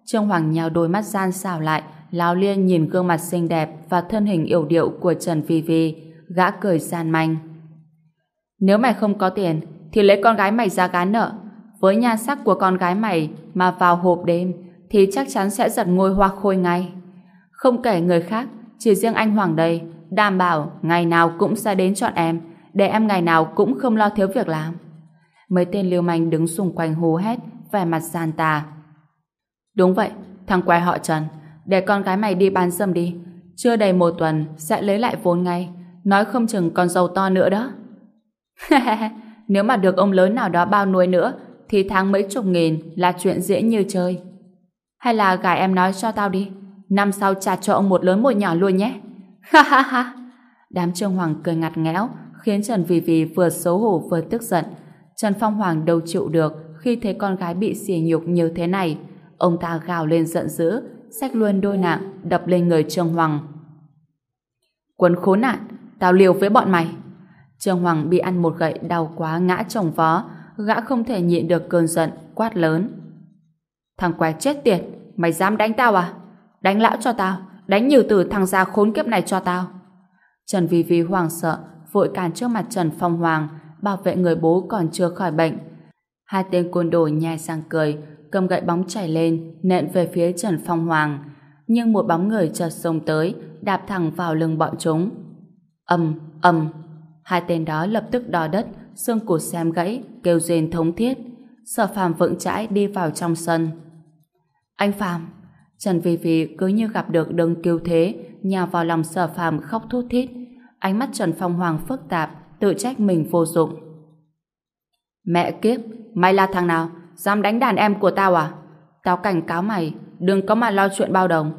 Trương Hoàng nhào đôi mắt gian xảo lại, lao liên nhìn gương mặt xinh đẹp và thân hình yểu điệu của Trần Phi Vi, gã cười gian manh. Nếu mày không có tiền, thì lấy con gái mày ra gán nợ. Với nhan sắc của con gái mày mà vào hộp đêm, thì chắc chắn sẽ giật ngôi hoa khôi ngay. Không kể người khác, chỉ riêng anh Hoàng đây, đảm bảo ngày nào cũng sẽ đến chọn em, để em ngày nào cũng không lo thiếu việc làm. Mấy tên liêu manh đứng xung quanh hú hét, vẻ mặt gian tà. Đúng vậy, thằng quái họ Trần, để con gái mày đi bán dâm đi. Chưa đầy một tuần sẽ lấy lại vốn ngay, nói không chừng còn giàu to nữa đó. [LAUGHS] Nếu mà được ông lớn nào đó bao nuôi nữa, thì tháng mấy chục nghìn là chuyện dễ như chơi. Hay là gà em nói cho tao đi, năm sau trả cho ông một lớn một nhỏ luôn nhé. Ha ha ha. Đám Trương Hoàng cười ngặt nghẽo, khiến Trần Vì Vì vừa xấu hổ vừa tức giận. Trần Phong Hoàng đâu chịu được khi thấy con gái bị xỉ nhục như thế này. Ông ta gào lên giận dữ, xách luôn đôi nạng, đập lên người Trương Hoàng. Quân khốn nạn, tao liều với bọn mày. Trương Hoàng bị ăn một gậy đau quá ngã chồng vó, gã không thể nhịn được cơn giận, quát lớn. Thằng quái chết tiệt, mày dám đánh tao à? Đánh lão cho tao, đánh nhiều từ thằng già khốn kiếp này cho tao. Trần Vi Vi Hoàng sợ, vội cản trước mặt Trần Phong Hoàng, bảo vệ người bố còn chưa khỏi bệnh. Hai tên côn đồ nhai sang cười, cầm gậy bóng chảy lên, nện về phía Trần Phong Hoàng. Nhưng một bóng người chợt xông tới, đạp thẳng vào lưng bọn chúng. Âm, âm. Hai tên đó lập tức đo đất, xương cụt xem gãy, kêu rên thống thiết. Sở phàm vững chãi đi vào trong sân. Anh Phàm Trần Vi Vi cứ như gặp được đấng cứu thế, nhào vào lòng sở phàm khóc thút thít. Ánh mắt Trần Phong Hoàng phức tạp, tự trách mình vô dụng. Mẹ kiếp, mày là thằng nào? Dám đánh đàn em của tao à? Tao cảnh cáo mày, đừng có mà lo chuyện bao đồng.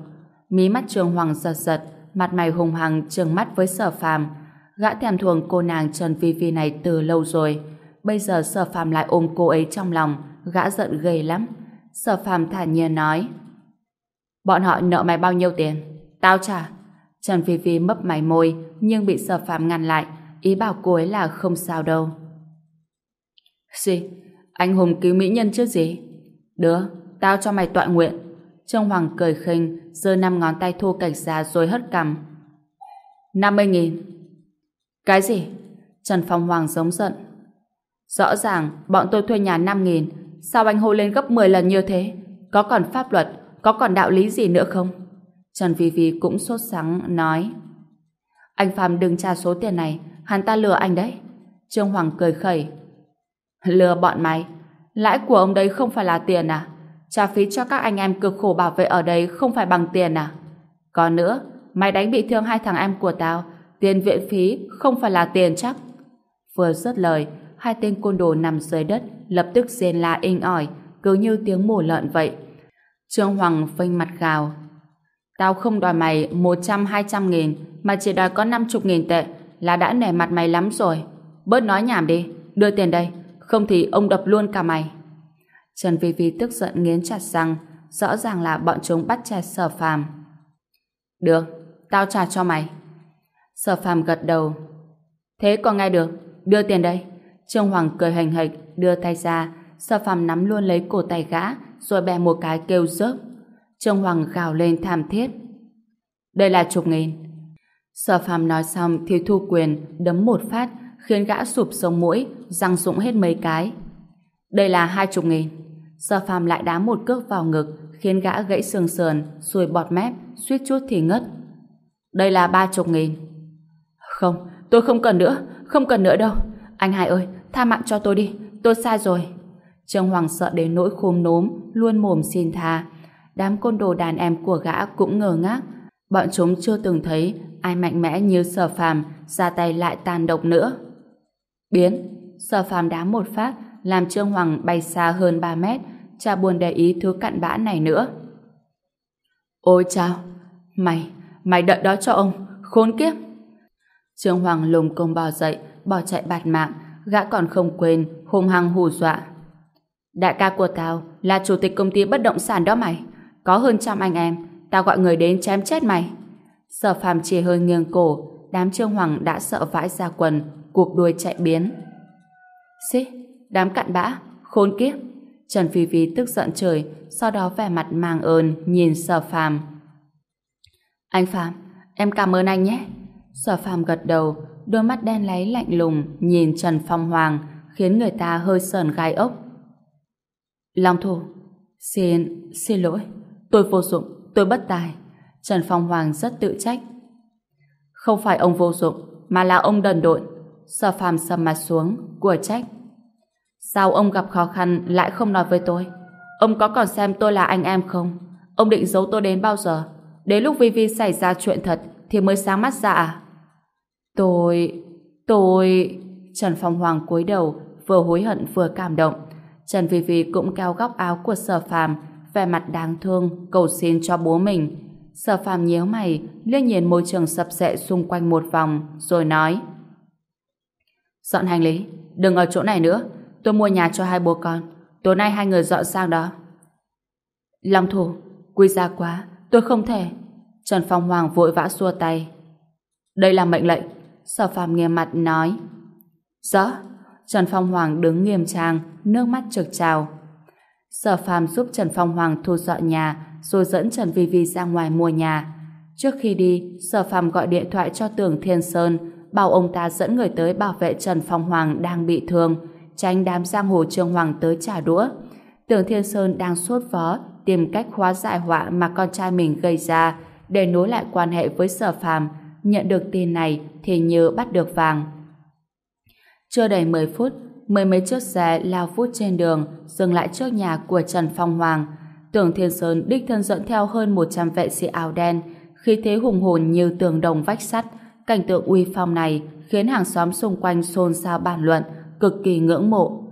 Mí mắt Trường Hoàng giật giật, mặt mày hùng hằng trừng mắt với sở phàm. Gã thèm thuồng cô nàng Trần Vi Vi này từ lâu rồi. Bây giờ sở phàm lại ôm cô ấy trong lòng, gã giận ghê lắm. Sở phàm thản nhiên nói. Bọn họ nợ mày bao nhiêu tiền? Tao trả. Trần Vi Vi mấp mày môi, nhưng bị sở phàm ngăn lại, ý bảo cô ấy là không sao đâu. Gì? Anh hùng cứu mỹ nhân chứ gì? Đứa, tao cho mày tọa nguyện. Trương Hoàng cười khinh, giơ năm ngón tay thu cảnh ra rồi hất cằm. 50 nghìn. Cái gì? Trần Phong Hoàng giống giận. Rõ ràng, bọn tôi thuê nhà 5 nghìn. Sao anh hô lên gấp 10 lần như thế? Có còn pháp luật, có còn đạo lý gì nữa không? Trần Vi Vi cũng sốt sắng nói. Anh Phạm đừng tra số tiền này, hắn ta lừa anh đấy. Trương Hoàng cười khẩy. Lừa bọn mày? lãi của ông đấy không phải là tiền à? Trả phí cho các anh em cực khổ bảo vệ ở đây không phải bằng tiền à? Còn nữa, mày đánh bị thương hai thằng em của tao, tiền viện phí không phải là tiền chắc. Vừa dứt lời, hai tên côn đồ nằm dưới đất lập tức rên la inh ỏi, cứ như tiếng mổ lợn vậy. Trương Hoàng phênh mặt gào. Tao không đòi mày 100-200 nghìn, mà chỉ đòi có 50 nghìn tệ, là đã nể mặt mày lắm rồi. Bớt nói nhảm đi, đưa tiền đây, không thì ông đập luôn cả mày. Trần Vi Vi tức giận nghiến chặt răng, rõ ràng là bọn chúng bắt chẹt sở phàm. Được, tao trả cho mày. Sở phàm gật đầu. Thế còn nghe được, đưa tiền đây. Trương Hoàng cười hành hịch, đưa tay ra, sở phàm nắm luôn lấy cổ tay gã, rồi bè một cái kêu rớp. Trương Hoàng gào lên thảm thiết. Đây là chục nghìn. Sở phàm nói xong thì thu quyền, đấm một phát, khiến gã sụp sông mũi, răng rụng hết mấy cái. Đây là hai chục nghìn. Sở phàm lại đá một cước vào ngực, khiến gã gãy xương sườn, xuôi bọt mép, suýt chút thì ngất. Đây là ba chục nghìn. Không, tôi không cần nữa, không cần nữa đâu. Anh hai ơi, tha mạng cho tôi đi, tôi sai rồi. Trương Hoàng sợ đến nỗi khôm núm, luôn mồm xin tha. Đám côn đồ đàn em của gã cũng ngờ ngác. Bọn chúng chưa từng thấy ai mạnh mẽ như sở phàm ra tay lại tàn độc nữa. Biến, sở phàm đá một phát, làm Trương Hoàng bay xa hơn 3 mét, cha buồn để ý thứ cặn bã này nữa. Ôi chao, mày, mày đợi đó cho ông, khốn kiếp. Trương Hoàng lùng công bò dậy, bỏ chạy bạt mạng, gã còn không quên, hung hăng hù dọa. Đại ca của tao là chủ tịch công ty bất động sản đó mày, có hơn trăm anh em, tao gọi người đến chém chết mày. Sở phàm chỉ hơi nghiêng cổ, đám Trương Hoàng đã sợ vãi ra quần, cuộc đuôi chạy biến. Xí, đám cặn bã, khốn kiếp. Trần Phi Phi tức giận trời, sau đó vẻ mặt mang ơn nhìn Sở Phàm. Anh Phàm, em cảm ơn anh nhé. Sở Phàm gật đầu, đôi mắt đen láy lạnh lùng nhìn Trần Phong Hoàng, khiến người ta hơi sờn gai ốc. Long thủ, xin, xin lỗi, tôi vô dụng, tôi bất tài. Trần Phong Hoàng rất tự trách. Không phải ông vô dụng, mà là ông đần độn. Sở Phàm sầm mặt xuống, của trách. Sao ông gặp khó khăn lại không nói với tôi? Ông có còn xem tôi là anh em không? Ông định giấu tôi đến bao giờ? Đến lúc Vi Vi xảy ra chuyện thật thì mới sáng mắt ra à? Tôi... tôi... Trần Phong Hoàng cúi đầu vừa hối hận vừa cảm động. Trần Vi Vi cũng kéo góc áo của sở phàm vẻ mặt đáng thương cầu xin cho bố mình. Sở phàm nhíu mày liếc nhìn môi trường sập sệ xung quanh một vòng rồi nói Dọn hành lý, đừng ở chỗ này nữa Tôi mua nhà cho hai bố con. Tối nay hai người dọn sang đó. Long thủ, quy ra quá. Tôi không thể. Trần Phong Hoàng vội vã xua tay. Đây là mệnh lệnh. Sở phàm nghiêm mặt nói. Rõ. Trần Phong Hoàng đứng nghiêm trang, nước mắt trực trào. Sở phàm giúp Trần Phong Hoàng thu dọn nhà, rồi dẫn Trần Vi Vi ra ngoài mua nhà. Trước khi đi, Sở phàm gọi điện thoại cho Tưởng Thiên Sơn, bảo ông ta dẫn người tới bảo vệ Trần Phong Hoàng đang bị thương, tránh đám giang hồ Trương Hoàng tới trả đũa. Tưởng Thiên Sơn đang sốt vó tìm cách hóa giải họa mà con trai mình gây ra để nối lại quan hệ với sở phàm. Nhận được tin này thì như bắt được vàng. Chưa đầy 10 phút, mười mấy chiếc xe lao vút trên đường dừng lại trước nhà của Trần Phong Hoàng. Tưởng Thiên Sơn đích thân dẫn theo hơn 100 vệ sĩ áo đen khí thế hùng hồn như tường đồng vách sắt. Cảnh tượng uy phong này khiến hàng xóm xung quanh xôn xao bàn luận cực kỳ ngưỡng mộ.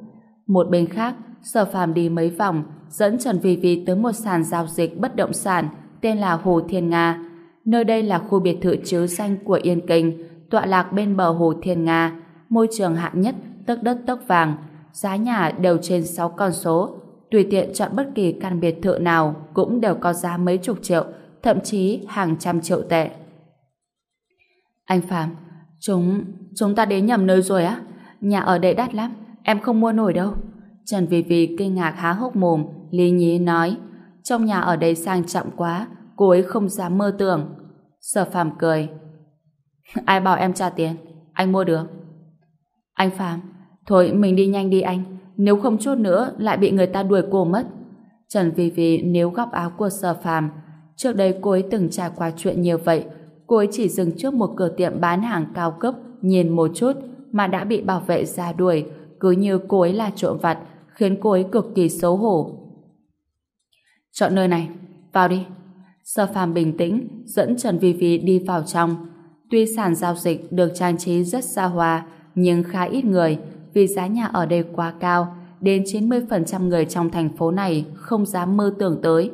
Một bên khác, Sở Phàm đi mấy vòng, dẫn Trần Vi Vi tới một sàn giao dịch bất động sản tên là Hồ Thiên Nga. Nơi đây là khu biệt thự chiếu xanh của Yên Kinh, tọa lạc bên bờ Hồ Thiên Nga, môi trường hạng nhất, tấc đất tấc vàng, giá nhà đều trên 6 con số. Tùy tiện chọn bất kỳ căn biệt thự nào cũng đều có giá mấy chục triệu, thậm chí hàng trăm triệu tệ. Anh Phạm, chúng, chúng ta đến nhầm nơi rồi á? Nhà ở đây đắt lắm, em không mua nổi đâu. Trần Vì Vì kinh ngạc há hốc mồm, lý nhí nói, trong nhà ở đây sang trọng quá, cô ấy không dám mơ tưởng. Sở Phạm cười. [LAUGHS] Ai bảo em trả tiền? Anh mua được. Anh Phạm, thôi mình đi nhanh đi anh, nếu không chút nữa lại bị người ta đuổi cô mất. Trần vi vi nếu góc áo của Sở Phạm, trước đây cô ấy từng trải qua chuyện như vậy, cô ấy chỉ dừng trước một cửa tiệm bán hàng cao cấp, nhìn một chút, mà đã bị bảo vệ ra đuổi, cứ như cô ấy là trộm vặt, khiến cô ấy cực kỳ xấu hổ. Chọn nơi này, vào đi. Sở phàm bình tĩnh, dẫn Trần Vi Vi đi vào trong. Tuy sàn giao dịch được trang trí rất xa hoa, nhưng khá ít người vì giá nhà ở đây quá cao, đến 90% người trong thành phố này không dám mơ tưởng tới.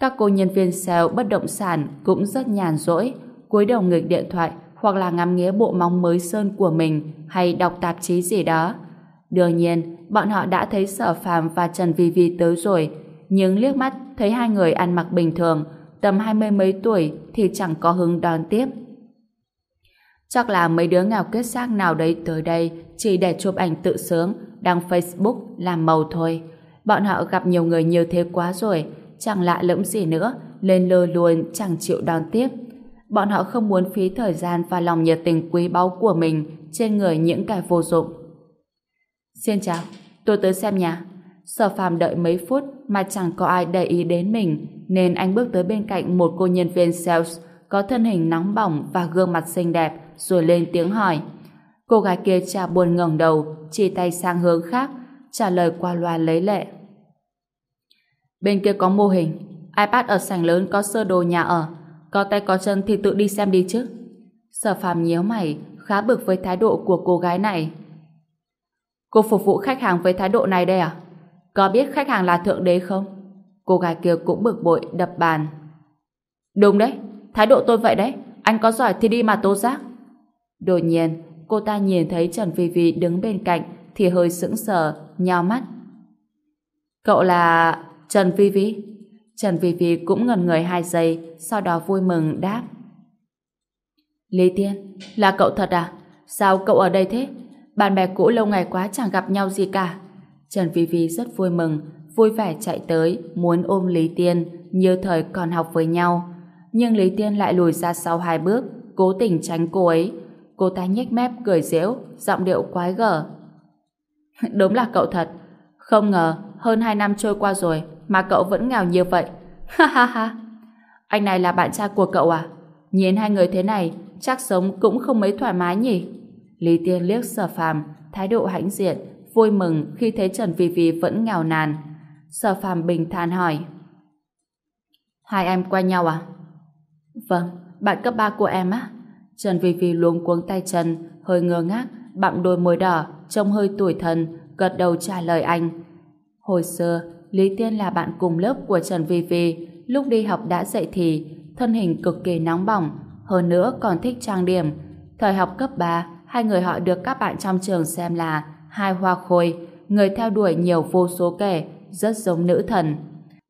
Các cô nhân viên sale bất động sản cũng rất nhàn rỗi, cúi đầu nghịch điện thoại hoặc là ngắm nghía bộ móng mới sơn của mình hay đọc tạp chí gì đó. Đương nhiên, bọn họ đã thấy Sở Phàm và Trần Vi Vi tới rồi, nhưng liếc mắt thấy hai người ăn mặc bình thường, tầm hai mươi mấy tuổi thì chẳng có hứng đón tiếp. Chắc là mấy đứa nghèo kết xác nào đấy tới đây chỉ để chụp ảnh tự sướng, đăng Facebook làm màu thôi. Bọn họ gặp nhiều người như thế quá rồi, chẳng lạ lẫm gì nữa, lên lơ luôn chẳng chịu đón tiếp. Bọn họ không muốn phí thời gian và lòng nhiệt tình quý báu của mình trên người những kẻ vô dụng. Xin chào, tôi tới xem nhà. Sở phàm đợi mấy phút mà chẳng có ai để ý đến mình, nên anh bước tới bên cạnh một cô nhân viên sales có thân hình nóng bỏng và gương mặt xinh đẹp, rồi lên tiếng hỏi. Cô gái kia chả buồn ngẩng đầu, chỉ tay sang hướng khác, trả lời qua loa lấy lệ. Bên kia có mô hình, iPad ở sảnh lớn có sơ đồ nhà ở, có tay có chân thì tự đi xem đi chứ. Sở phàm nhíu mày, khá bực với thái độ của cô gái này. Cô phục vụ khách hàng với thái độ này đây à? Có biết khách hàng là thượng đế không? Cô gái kia cũng bực bội đập bàn. Đúng đấy, thái độ tôi vậy đấy. Anh có giỏi thì đi mà tố giác. Đột nhiên, cô ta nhìn thấy Trần Phi Phi đứng bên cạnh thì hơi sững sờ, nhao mắt. Cậu là... Trần Phi Phi? Trần Phi Phi cũng ngần người hai giây, sau đó vui mừng đáp. Lý Tiên, là cậu thật à? Sao cậu ở đây thế? Bạn bè cũ lâu ngày quá chẳng gặp nhau gì cả. Trần Phi Phi rất vui mừng, vui vẻ chạy tới, muốn ôm Lý Tiên như thời còn học với nhau. Nhưng Lý Tiên lại lùi ra sau hai bước, cố tình tránh cô ấy. Cô ta nhếch mép cười giễu, giọng điệu quái gở. [LAUGHS] Đúng là cậu thật. Không ngờ, hơn hai năm trôi qua rồi mà cậu vẫn nghèo như vậy. [LAUGHS] Ha ha ha. Anh này là bạn trai của cậu à? Nhìn hai người thế này, chắc sống cũng không mấy thoải mái nhỉ? Lý Tiên liếc sở phàm, thái độ hãnh diện, vui mừng khi thấy Trần Vi Vi vẫn nghèo nàn. Sở phàm bình thản hỏi. Hai em quen nhau à? Vâng, bạn cấp 3 của em á. Trần Vi Vi luống cuống tay chân, hơi ngơ ngác, bặm đôi môi đỏ, trông hơi tuổi thần gật đầu trả lời anh. Hồi xưa, Lý Tiên là bạn cùng lớp của Trần Vi Vi, lúc đi học đã dạy thì, thân hình cực kỳ nóng bỏng, hơn nữa còn thích trang điểm. Thời học cấp 3, hai người họ được các bạn trong trường xem là hai hoa khôi, người theo đuổi nhiều vô số kẻ, rất giống nữ thần.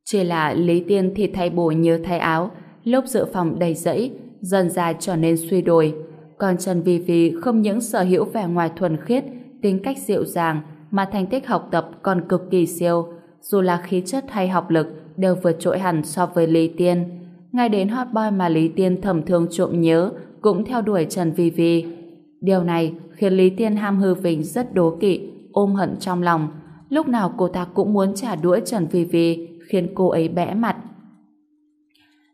Chỉ là Lý Tiên thì thay bổ như thay áo, lốp dự phòng đầy rẫy, dần ra trở nên suy đồi. Còn Trần Vi Vi không những sở hữu vẻ ngoài thuần khiết, tính cách dịu dàng, mà thành tích học tập còn cực kỳ siêu, dù là khí chất hay học lực đều vượt trội hẳn so với Lý Tiên. Ngay đến hot boy mà Lý Tiên thầm thương trộm nhớ cũng theo đuổi Trần Vi Vi. Điều này khiến Lý Tiên ham hư vinh rất đố kỵ, ôm hận trong lòng. Lúc nào cô ta cũng muốn trả đũa Trần Vi Vi, khiến cô ấy bẽ mặt.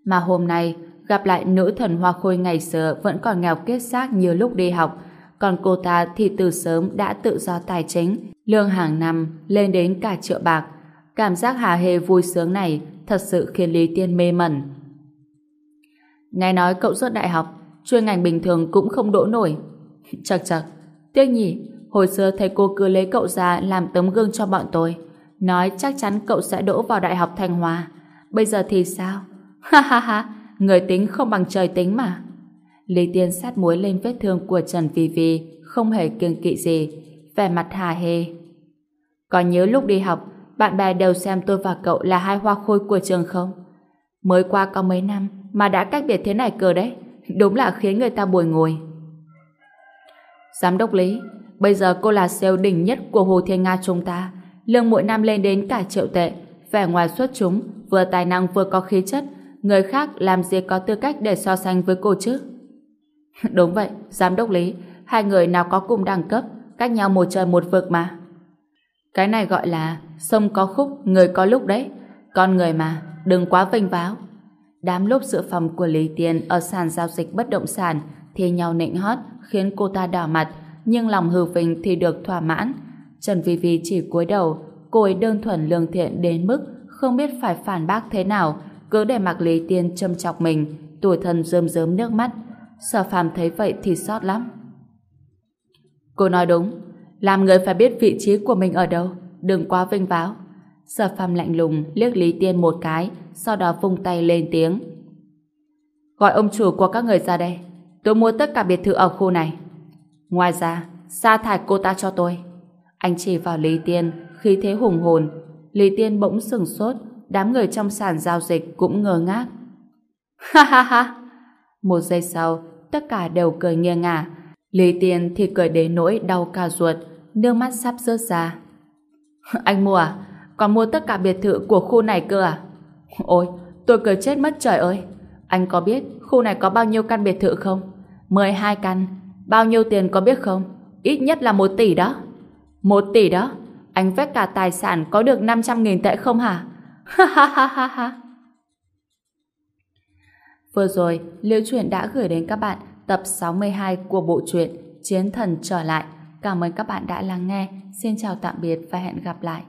Mà hôm nay, gặp lại nữ thần hoa khôi ngày xưa vẫn còn nghèo kết xác như lúc đi học, còn cô ta thì từ sớm đã tự do tài chính, lương hàng năm lên đến cả triệu bạc. Cảm giác hà hề vui sướng này thật sự khiến Lý Tiên mê mẩn. Nghe nói cậu rớt đại học, chuyên ngành bình thường cũng không đỗ nổi. [LAUGHS] Chật chật, tiếc nhỉ, hồi xưa thầy cô cứ lấy cậu ra làm tấm gương cho bọn tôi. Nói chắc chắn cậu sẽ đỗ vào Đại học Thanh Hòa. Bây giờ thì sao? Ha ha ha, người tính không bằng trời tính mà. Lý Tiên sát muối lên vết thương của Trần Vi Vi, không hề kiêng kỵ gì, vẻ mặt hà hê. Còn nhớ lúc đi học, bạn bè đều xem tôi và cậu là hai hoa khôi của trường không? Mới qua có mấy năm mà đã cách biệt thế này cơ đấy, đúng là khiến người ta buồn ngồi. Giám đốc Lý, bây giờ cô là sale đỉnh nhất của Hồ Thiên Nga chúng ta, lương mỗi năm lên đến cả triệu tệ, vẻ ngoài xuất chúng, vừa tài năng vừa có khí chất, người khác làm gì có tư cách để so sánh với cô chứ? [LAUGHS] Đúng vậy, giám đốc Lý, hai người nào có cùng đẳng cấp, cách nhau một trời một vực mà. Cái này gọi là sông có khúc, người có lúc đấy. Con người mà, đừng quá vinh váo. Đám lốp dự phòng của Lý Tiên ở sàn giao dịch bất động sản thì nhau nịnh hót khiến cô ta đỏ mặt, nhưng lòng hư vinh thì được thỏa mãn. Trần Vi Vi chỉ cúi đầu, cô ấy đơn thuần lương thiện đến mức không biết phải phản bác thế nào, cứ để mặc Lý Tiên châm chọc mình, tuổi thân rơm rớm nước mắt. Sở phàm thấy vậy thì sót lắm. Cô nói đúng, làm người phải biết vị trí của mình ở đâu, đừng quá vinh váo. Sở phàm lạnh lùng liếc Lý Tiên một cái, sau đó vung tay lên tiếng. Gọi ông chủ của các người ra đây. Tôi mua tất cả biệt thự ở khu này. Ngoài ra, sa thải cô ta cho tôi. Anh chỉ vào Lý Tiên, khí thế hùng hồn. Lý Tiên bỗng sừng sốt, đám người trong sàn giao dịch cũng ngơ ngác. Ha ha ha! Một giây sau, tất cả đều cười nghiêng ngả. Lý Tiên thì cười đến nỗi đau cả ruột, nước mắt sắp rớt ra. [LAUGHS] Anh mua à? Còn mua tất cả biệt thự của khu này cơ à? Ôi, tôi cười chết mất trời ơi! Anh có biết khu này có bao nhiêu căn biệt thự không? 12 căn. Bao nhiêu tiền có biết không? Ít nhất là 1 tỷ đó. 1 tỷ đó? Anh vét cả tài sản có được 500.000 tệ không hả? Ha ha ha ha ha. Vừa rồi, Liễu Chuyện đã gửi đến các bạn tập 62 của bộ truyện Chiến Thần Trở Lại. Cảm ơn các bạn đã lắng nghe. Xin chào tạm biệt và hẹn gặp lại.